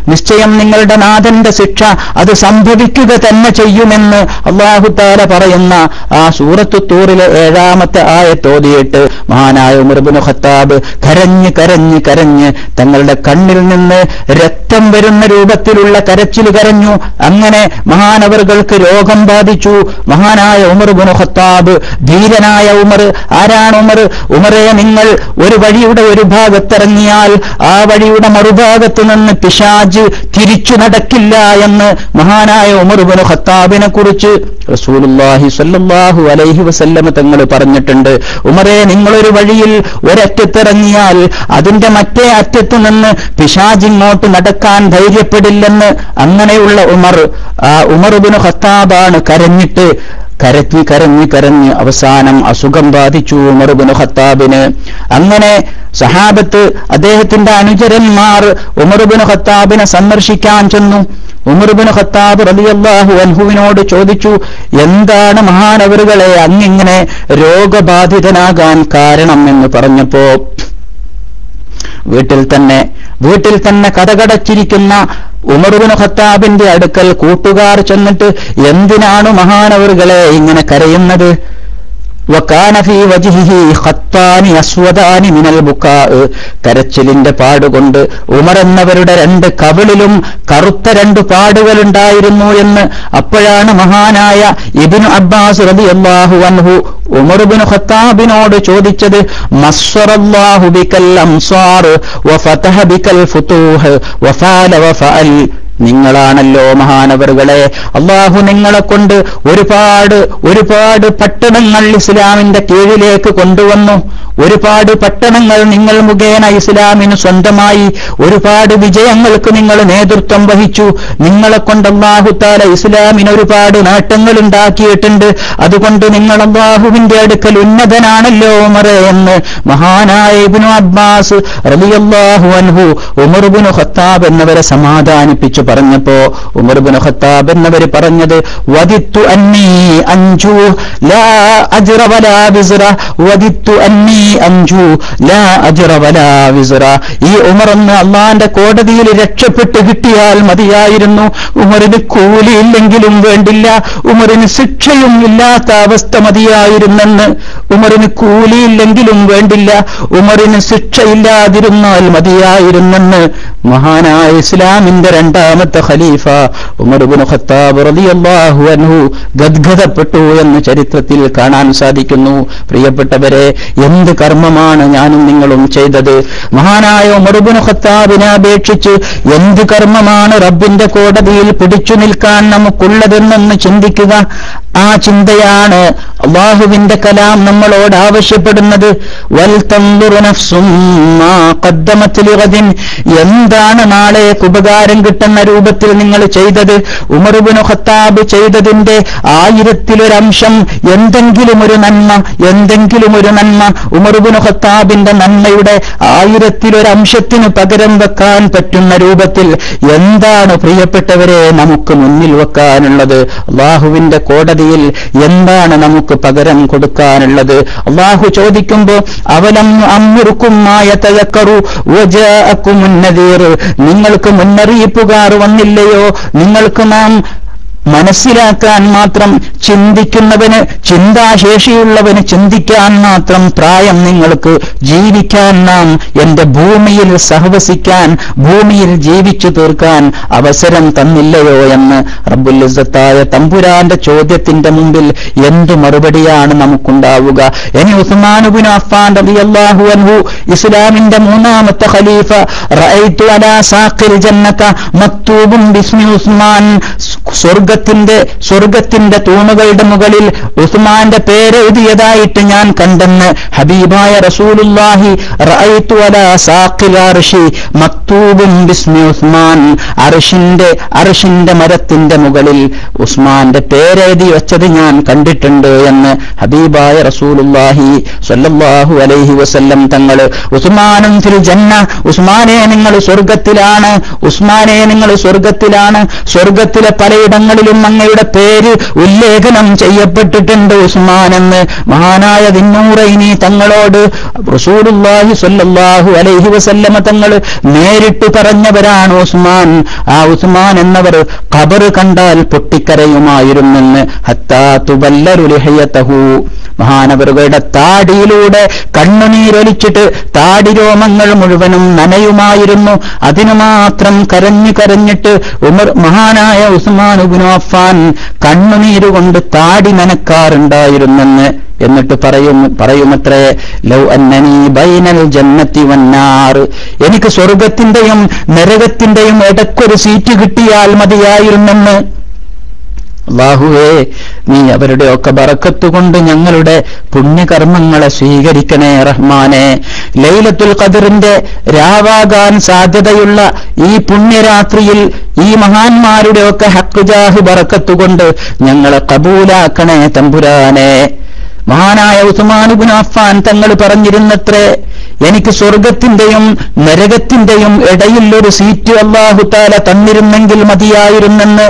[SPEAKER 1] നിശ്ചയം നിങ്ങളുടെ നാഥന്റെ ശിക്ഷ അത് സംഭവിക്കുക തന്നെ ചെയ്യുമെന്ന് അള്ളാഹുത്താല പറയുന്ന ആ സൂറത്തു തൂറിലെ ഏഴാമത്തെ ആയത്തോതിയിട്ട് മഹാനായ ഉമർബുൻ ഖത്താബ് കരഞ്ഞ് കരഞ്ഞ് കരഞ്ഞ് തങ്ങളുടെ കണ്ണിൽ നിന്ന് രക്തം വരുന്ന രൂപത്തിലുള്ള കരച്ചിൽ കരഞ്ഞു. അങ്ങനെ മഹാനവറുകൾക്ക് രോഗം ബാധിച്ചു. മഹാനായ ഉമർബുൻ ഖത്താബ് ധീരനായ ഉമർ. ആരാണ് ഉമർ? ഉമറെ നിങ്ങൾ ഒരു വഴിയുടെ ഒരു ഭാഗത്തിറങ്ങിയാൽ ആ വഴിയുടെ മറുഭാഗത്ത് നിന്ന് പിശാജ് തിരിച്ചു നടക്കില്ല എന്ന് മഹാനായ ഉമർ ഉമർബിന് ഖത്താബിനെ കുറിച്ച് റസൂലുല്ലാഹി സല്ലാഹു അലൈഹി വസല്ലമ തങ്ങൾ പറഞ്ഞിട്ടുണ്ട്. ഉമറെ നിങ്ങളൊരു വഴിയിൽ ഒരറ്റത്തിറങ്ങിയാൽ അതിന്റെ മറ്റേ അറ്റത്ത് നിന്ന് പിശാജിങ്ങോട്ട് നടക്കാൻ ധൈര്യപ്പെടില്ലെന്ന് അങ്ങനെയുള്ള ഉമർ. ഉമർ ഉമർബിന് ഖത്താബാണ് കരഞ്ഞിട്ട് കരഞ്ഞ് കരഞ്ഞ് കരഞ്ഞ് അവസാനം അസുഖം ബാധിച്ചു ഉമർബിന് ഖത്താബിന്. അങ്ങനെ സഹാബത്ത് അദ്ദേഹത്തിന്റെ അനുചരന്മാർ ഉമർബിന് ഖത്താബിനെ സന്ദർശിക്കാൻ ചെന്നു. ഉമർബിന് ഖത്താബ് റലിയല്ലാഹു അൻഹുവിനോട് ചോദിച്ചു എന്താണ് മഹാനവറുകളെ അങ്ങിങ്ങനെ രോഗബാധിതനാകാൻ കാരണം? എന്ന് പറഞ്ഞപ്പോ വീട്ടിൽ തന്നെ വീട്ടിൽ തന്നെ കഥകടച്ചിരിക്കുന്ന ഉമർബിന് ഖത്താബിന്റെ അടുക്കൽ കൂട്ടുകാർ ചെന്നിട്ട് എന്തിനാണ് മഹാനവറുകളെ ഇങ്ങനെ കരയുന്നത്? വക്കാന ഫീ വജിഹിഹി ഖത്താനി അസ്വദാനി മിനൽ ബുക്കാ കരച്ചിലിന്റെ പാടുകൊണ്ട് ഉമർ എന്നവരുടെ രണ്ട് കവിളിലും കറുത്ത രണ്ട് പാടുകളുണ്ടായിരുന്നു എന്ന് അപ്പോഴാണ് മഹാനായ ഇബ്നു അബ്ബാസ് റളിയല്ലാഹു അൻഹു ഉമർബിന് ഖത്താബിനോട് ചോദിച്ചത് മസ്വറല്ലാഹു ബിക്കൽ അംസാർ വഫതഹ ബിക്കൽ ഫുതൂഹ് വഫാല വഫഅൽ നിങ്ങളാണല്ലോ മഹാനവറുകളെ. അള്ളാഹു നിങ്ങളെ കൊണ്ട് ഒരുപാട് ഒരുപാട് പട്ടണങ്ങൾ ഇസ്ലാമിന്റെ കീഴിലേക്ക് കൊണ്ടുവന്നു. ഒരുപാട് പട്ടണങ്ങൾ നിങ്ങൾ മുഖേന ഇസ്ലാമിന് സ്വന്തമായി. ഒരുപാട് വിജയങ്ങൾക്ക് നിങ്ങൾ നേതൃത്വം വഹിച്ചു. നിങ്ങളെ കൊണ്ട് അള്ളാഹുത്താല ഇസ്ലാമിന് ഒരുപാട് നേട്ടങ്ങൾ ഉണ്ടാക്കിയിട്ടുണ്ട്. അതുകൊണ്ട് നിങ്ങൾ അള്ളാഹുവിന്റെ അടുക്കൽ ഉന്നതനാണല്ലോ ഉമറെ എന്ന് മഹാനായ ഇബ്നു അബ്ബാസ് റളിയല്ലാഹു അൻഹു ഉമർബിനു ഖത്താബ് എന്നിവരെ സമാധാനിപ്പിച്ചു. പറഞ്ഞപ്പോ ബിൻ ഖത്താബ് എന്നവർ പറഞ്ഞത് വദിത്തു അന്നീ അഞ്ചു ലാ അജ്റ വലാ വിസ്റ വദിത്തു അന്നീ അഞ്ചു ലാ അജ്റ വലാ വിസ്റ. ഈ ഉമർ എന്ന് അള്ളാന്റെ കോടതിയിൽ രക്ഷപ്പെട്ട് കിട്ടിയാൽ മതിയായിരുന്നു. ഉമറിന് കൂലിയില്ലെങ്കിലും വേണ്ടില്ല. ഉമറിന് ശിക്ഷയും ഇല്ലാത്ത അവസ്ഥ മതിയായിരുന്നെന്ന് ഉമറിന് കൂലിയില്ലെങ്കിലും വേണ്ടില്ല. ഉമറിന് ശിക്ഷയില്ലാതിരുന്നാൽ മതിയായിരുന്നെന്ന് മഹാനായ ഇസ്ലാമിന്റെ രണ്ടാമത്തെ ഖലീഫ ഉമർബിൻ ഖത്താബ് റളിയല്ലാഹു അൻഹു ഗദ്ഗതപ്പെട്ടു എന്ന് ചരിത്രത്തിൽ കാണാൻ സാധിക്കുന്നു. പ്രിയപ്പെട്ടവരെ എന്ത് കർമ്മമാണ് ഞാനും നിങ്ങളും ചെയ്തത്? മഹാനായ ഉമർബിൻ ഖത്താബിനെ അപേക്ഷിച്ച് എന്ത് കർമ്മമാണ് റബ്ബിന്റെ കോടതിയിൽ പിടിച്ചു നിൽക്കാൻ നമുക്കുള്ളതെന്നൊന്ന് ചിന്തിക്കുക. ആ ചിന്തയാണ് അള്ളാഹുവിന്റെ കലാം നമ്മളോട് ആവശ്യപ്പെടുന്നത് എന്താണ് നാളെ ഉപകാരം കിട്ടുന്ന രൂപത്തിൽ നിങ്ങൾ ചെയ്തത്? ഉമർബിനു ഖത്താബ് ചെയ്തതിന്റെ ആയിരത്തിലൊരംശം എന്തെങ്കിലും ഒരു നന്മ എന്തെങ്കിലും ഒരു നന്മ. ഉമർബിനു ഖത്താബിന്റെ നന്മയുടെ ആയിരത്തിലൊരംശത്തിന് പകരം വെക്കാൻ പറ്റുന്ന രൂപത്തിൽ എന്താണ് പ്രിയപ്പെട്ടവരെ നമുക്ക് മുന്നിൽ വെക്കാനുള്ളത്? അള്ളാഹുവിന്റെ കോടതിയിൽ എന്താണ് നമുക്ക് പകരം കൊടുക്കാനുള്ളത്. അള്ളാഹു ചോദിക്കുമ്പോ അവലം അമ്മുറുക്കുമായ മുന്നതീർ നിങ്ങൾക്ക് മുന്നറിയിപ്പുകാർ വന്നില്ലയോ? നിങ്ങൾക്ക് നാം മനസ്സിലാക്കാൻ മാത്രം ചിന്തിക്കുന്നവന് ചിന്താശേഷിയുള്ളവന് ചിന്തിക്കാൻ മാത്രം പ്രായം നിങ്ങൾക്ക് ജീവിക്കാൻ നാം എന്റെ ഭൂമിയിൽ സഹവസിക്കാൻ ഭൂമിയിൽ ജീവിച്ചു തീർക്കാൻ അവസരം തന്നില്ലയോ എന്ന് റബ്ബുല്ലിസത്തായ തമ്പുരാന്റെ ചോദ്യത്തിന്റെ മുമ്പിൽ എന്തു മറുപടിയാണ് നമുക്കുണ്ടാവുക? ഇനി ഉസ്മാനുബിൻ അഫാൻ റളിയല്ലാഹു അൻഹു ഇസ്ലാമിന്റെ മൂന്നാമത്തെ ഖലീഫ റഅയ്തു അലാ സാഖിൽ ജന്നത മക്തൂബുൻ ബിസ്മി ഉസ്മാൻ സ്വർഗ സ്വർഗത്തിന്റെ സ്വർഗത്തിന്റെ തൂണുകളുടെ മുകളിൽ ഉസ്മാന്റെ പേരെഴുതിയതായിട്ട് ഞാൻ കണ്ടെന്ന് ഹബീബായ റസൂലുല്ലാഹി അർശി മക്തൂബും ബിസ്മി ഉസ്മാൻ അർഷിന്റെ അർഷിന്റെ മരത്തിന്റെ മുകളിൽ ഉസ്മാന്റെ പേരെഴുതി വെച്ചത് ഞാൻ കണ്ടിട്ടുണ്ട് എന്ന് ഹബീബായ റസൂലുല്ലാഹി സ്വല്ലല്ലാഹു അലൈഹി വസല്ലം തങ്ങൾ ഉസ്മാനും ഫിൽ ജന്ന ഉസ്മാനെ നിങ്ങൾ സ്വർഗത്തിലാണ് ഉസ്മാനെ നിങ്ങൾ സ്വർഗത്തിലാണ് സ്വർഗത്തിലെ പലയിടങ്ങളിലും അങ്ങയുടെ പേര് ഉല്ലേഖനം ചെയ്യപ്പെട്ടിട്ടുണ്ട് ഉസ്മാൻ എന്ന് മഹാനായ ദിന്നൂറൈനി തങ്ങളോട് റസൂലുല്ലാഹി സല്ലല്ലാഹു അലൈഹി വസല്ലമ തങ്ങൾ നേരിട്ട് പറഞ്ഞവരാണ് ഉസ്മാൻ. ആ ഉസ്മാൻ എന്നവർ ഖബർ കണ്ടാൽ പൊട്ടിക്കരയുമായിരുന്നെന്ന്. ഹത്താ മഹാനവറുകളുടെ താടിയിലൂടെ കണ്ണുനീരൊലിച്ചിട്ട് താടി രോമങ്ങൾ മുഴുവനും നനയുമായിരുന്നു. അതിനു മാത്രം കരഞ്ഞു കരഞ്ഞിട്ട് ഉമർ മഹാനായ ഉസ്മാൻ ഉബ്നു അഫ്ഫാൻ കണ്ണുനീരുകൊണ്ട് താടി നനക്കാറുണ്ടായിരുന്നെന്ന് എന്നിട്ട് പറയും പറയുമത്രേ ലൗ അന്നനി ബൈനൽ ജന്നത്തി വന്നാർ. എനിക്ക് സ്വർഗത്തിന്റെയും നരകത്തിന്റെയും ഇടക്കൊരു സീറ്റ് കിട്ടിയാൽ മതിയായിരുന്നെന്ന്. അള്ളാഹുവേ നീ അവരുടെ ഒക്കെ ബറക്കത്തുകൊണ്ട് ഞങ്ങളുടെ പുണ്യകർമ്മങ്ങളെ സ്വീകരിക്കണേ റഹ്മാനെ. ലൈലത്തുൽ ഖദറിന്റെ രാവാകാൻ സാധ്യതയുള്ള ഈ പുണ്യരാത്രിയിൽ ഈ മഹാന്മാരുടെ ഒക്കെ ഹക്കുജാഹ് ബറക്കത്തുകൊണ്ട് ഞങ്ങളെ കബൂലാക്കണേ തമ്പുരാനെ. മഹാനായ ഉസ്മാനുബിൻ അഫ്ഫാൻ തങ്ങൾ പറഞ്ഞിരുന്നത്രേ എനിക്ക് സ്വർഗത്തിന്റെയും നരകത്തിന്റെയും ഇടയിൽ ഒരു സീറ്റ് അള്ളാഹുത്താല തന്നിരുന്നെങ്കിൽ മതിയായിരുന്നെന്ന്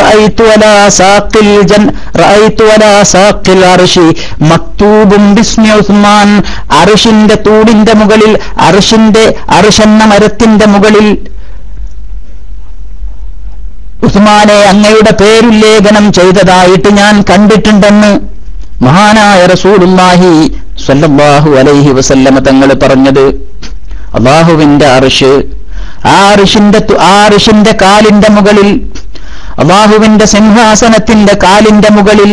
[SPEAKER 1] رأيت ولا ساق الجن رأيت ولا ساق العرش مكتوب باسم عثمان അർഷിന്റെ തൂടിന്റെ മുകളിൽ അർഷിന്റെ അർഷെന്ന മരത്തിന്റെ മുകളിൽ ഉസ്മാനെ അങ്ങയുടെ പേരുല്ലേഖനം ചെയ്തതായിട്ട് ഞാൻ കണ്ടിട്ടുണ്ടെന്ന് മഹാനായ റസൂലുല്ലാഹി സ്വല്ലല്ലാഹു അലൈഹി വസല്ലമ തങ്ങൾ പറഞ്ഞത് അള്ളാഹുവിന്റെ അർഷ് ആ അർഷിന്റെ ആ അർഷിന്റെ കാലിന്റെ മുകളിൽ അള്ളാഹുവിന്റെ സിംഹാസനത്തിന്റെ കാലിന്റെ മുകളിൽ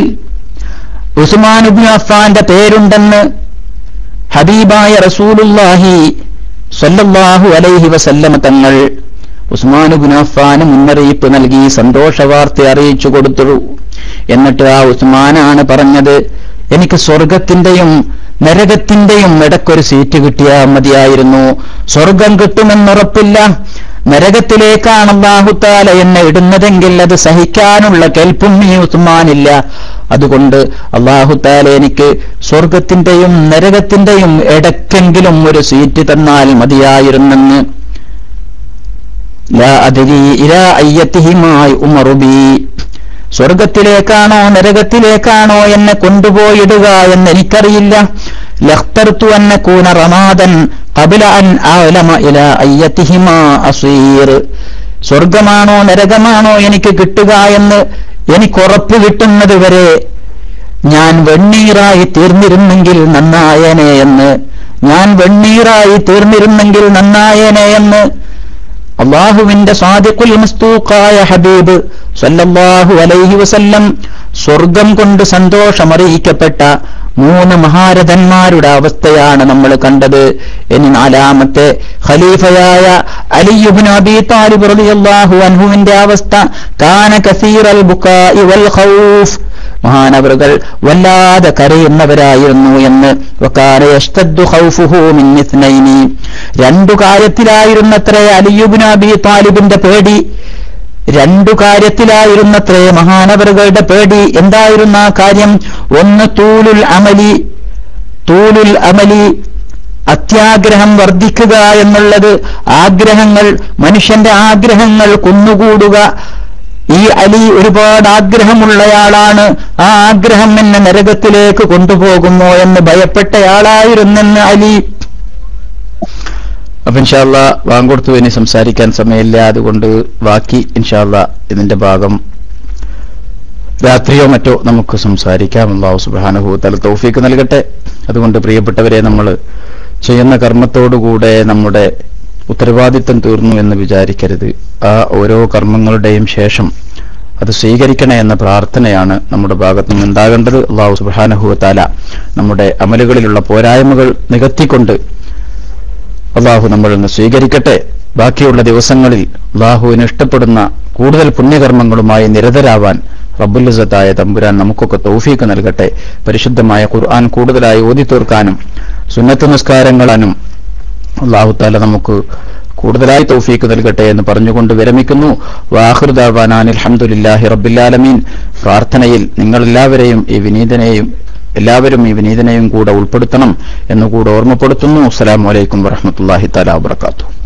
[SPEAKER 1] ഉസ്മാനുബിൻ അഫാന്റെ പേരുണ്ടെന്ന് ഹബീബായ റസൂലുല്ലാഹി സല്ലല്ലാഹു അലൈഹി വസല്ലമ തങ്ങൾ ഉസ്മാനുബിൻ അഫാന് മുന്നറിയിപ്പ് നൽകി സന്തോഷവാർത്ത അറിയിച്ചു കൊടുത്തു. എന്നിട്ട് ആ ഉസ്മാനാണ് പറഞ്ഞത് എനിക്ക് സ്വർഗത്തിന്റെയും നരകത്തിന്റെയും ഇടക്കൊരു സീറ്റ് കിട്ടിയാൽ മതിയായിരുന്നു. സ്വർഗം കിട്ടുമെന്നുറപ്പില്ല. നരകത്തിലേക്കാണ് അള്ളാഹുത്താല എന്നെ ഇടുന്നതെങ്കിൽ അത് സഹിക്കാനുള്ള കെൽപ്പും ഈ ഉസ്മാനില്ല. അതുകൊണ്ട് അള്ളാഹുത്താല എനിക്ക് സ്വർഗത്തിന്റെയും നരകത്തിന്റെയും ഇടക്കെങ്കിലും ഒരു സീറ്റ് തന്നാൽ മതിയായിരുന്നെന്ന്. ലാ അതിരി ഇലാ അയ്യത്തിഹിമായി ഉമറുബി സ്വർഗത്തിലേക്കാണോ നരകത്തിലേക്കാണോ എന്നെ കൊണ്ടുപോയിടുക എന്നെനിക്കറിയില്ല. എനിക്കറിയില്ല എന്ന കൂന റമാദൻ കബില അൻ ആലമ ഇല അയ്യത്തിഹിമാ അസീർ. സ്വർഗമാണോ നരകമാണോ എനിക്ക് കിട്ടുക എന്ന് എനിക്കുറപ്പ് കിട്ടുന്നത് വരെ ഞാൻ വെണ്ണീറായി തീർന്നിരുന്നെങ്കിൽ നന്നായനെ എന്ന് ഞാൻ വെണ്ണീറായി തീർന്നിരുന്നെങ്കിൽ നന്നായനെ എന്ന് അള്ളാഹുവിന്റെ സാദിഖുൽ ഹബീബ് സല്ലല്ലാഹു അലൈഹി വസല്ലം സ്വർഗം കൊണ്ട് സന്തോഷമറിയിക്കപ്പെട്ട മൂന്ന് മഹാരഥന്മാരുടെ അവസ്ഥയാണ് നമ്മൾ കണ്ടത്. ഇനി നാലാമത്തെ ഖലീഫയായ അലിയുബിൻ അബി താലിബ് റളിയല്ലാഹു അൻഹുവിന്റെ അവസ്ഥ. കാന കസീറൽ ബുക്കാഇ വൽ ഖൗഫ്. മഹാനവറുകൾ വല്ലാതെ കരയുന്നവരായിരുന്നു എന്ന്. രണ്ടു കാര്യത്തിലായിരുന്നത്രേ അലിയുബിൻ താലിബിന്റെ പേടി. രണ്ടു കാര്യത്തിലായിരുന്നത്രേ മഹാനവറുകളുടെ പേടി. എന്തായിരുന്ന ആ കാര്യം? ഒന്ന് തൂലുൽ അമലി തൂലുൽ അമലി അത്യാഗ്രഹം വർദ്ധിക്കുക എന്നുള്ളത്. ആഗ്രഹങ്ങൾ മനുഷ്യന്റെ ആഗ്രഹങ്ങൾ കുന്നുകൂടുക. ഈ അലി ഒരുപാട് ആഗ്രഹമുള്ളയാളാണ്. ആ ആഗ്രഹം എന്നെ നരകത്തിലേക്ക് കൊണ്ടുപോകുമോ എന്ന് ഭയപ്പെട്ടയാളായിരുന്നെന്ന് അലി. അപ്പൊ ഇൻഷാല്ല വാങ്കൊടുത്തു ഇനി സംസാരിക്കാൻ സമയമില്ല. അതുകൊണ്ട് ബാക്കി ഇൻഷാല്ല ഇതിന്റെ ഭാഗം രാത്രിയോ മറ്റോ നമുക്ക് സംസാരിക്കാം. അള്ളാഹു സുബാനുഭൂത്തല തൗഫീക്ക് നൽകട്ടെ. അതുകൊണ്ട് പ്രിയപ്പെട്ടവരെ നമ്മൾ ചെയ്യുന്ന കർമ്മത്തോടുകൂടെ നമ്മുടെ ഉത്തരവാദിത്വം തീർന്നു എന്ന് വിചാരിക്കരുത്. ആ ഓരോ കർമ്മങ്ങളുടെയും ശേഷം അത് സ്വീകരിക്കണേ എന്ന പ്രാർത്ഥനയാണ് നമ്മുടെ ഭാഗത്തു നിന്ന് ഉണ്ടാകേണ്ടത് അള്ളാഹു സുബാനഹുവത്താല നമ്മുടെ അമലുകളിലുള്ള പോരായ്മകൾ നികത്തിക്കൊണ്ട് അള്ളാഹു നമ്മളിൽ നിന്ന് സ്വീകരിക്കട്ടെ. ബാക്കിയുള്ള ദിവസങ്ങളിൽ അള്ളാഹുവിന് ഇഷ്ടപ്പെടുന്ന കൂടുതൽ പുണ്യകർമ്മങ്ങളുമായി നിരതരാവാൻ റബ്ബുല്ലിസത്തായ തമ്പുരാൻ നമുക്കൊക്കെ തൗഫീക്ക് നൽകട്ടെ. പരിശുദ്ധമായ ഖുർആൻ കൂടുതലായി ഓതി തീർക്കാനും സുന്നത്ത് നിസ്കാരങ്ങളാനും അള്ളാഹുത്താല നമുക്ക് കൂടുതലായി തൗഫീക്ക് നൽകട്ടെ എന്ന് പറഞ്ഞുകൊണ്ട് വിരമിക്കുന്നു. വാഹൃദാൻ അലഹമുല്ലാഹി റബ്ബില്ലാലമീൻ പ്രാർത്ഥനയിൽ നിങ്ങളെല്ലാവരെയും ഈ വിനീതനെയും എല്ലാവരും ഈ വിനീതനെയും കൂടെ ഉൾപ്പെടുത്തണം എന്നുകൂടെ ഓർമ്മപ്പെടുത്തുന്നു. അസ്സലാമലൈക്കും വറഹമത്തല്ലാഹി തലാ വാത്തു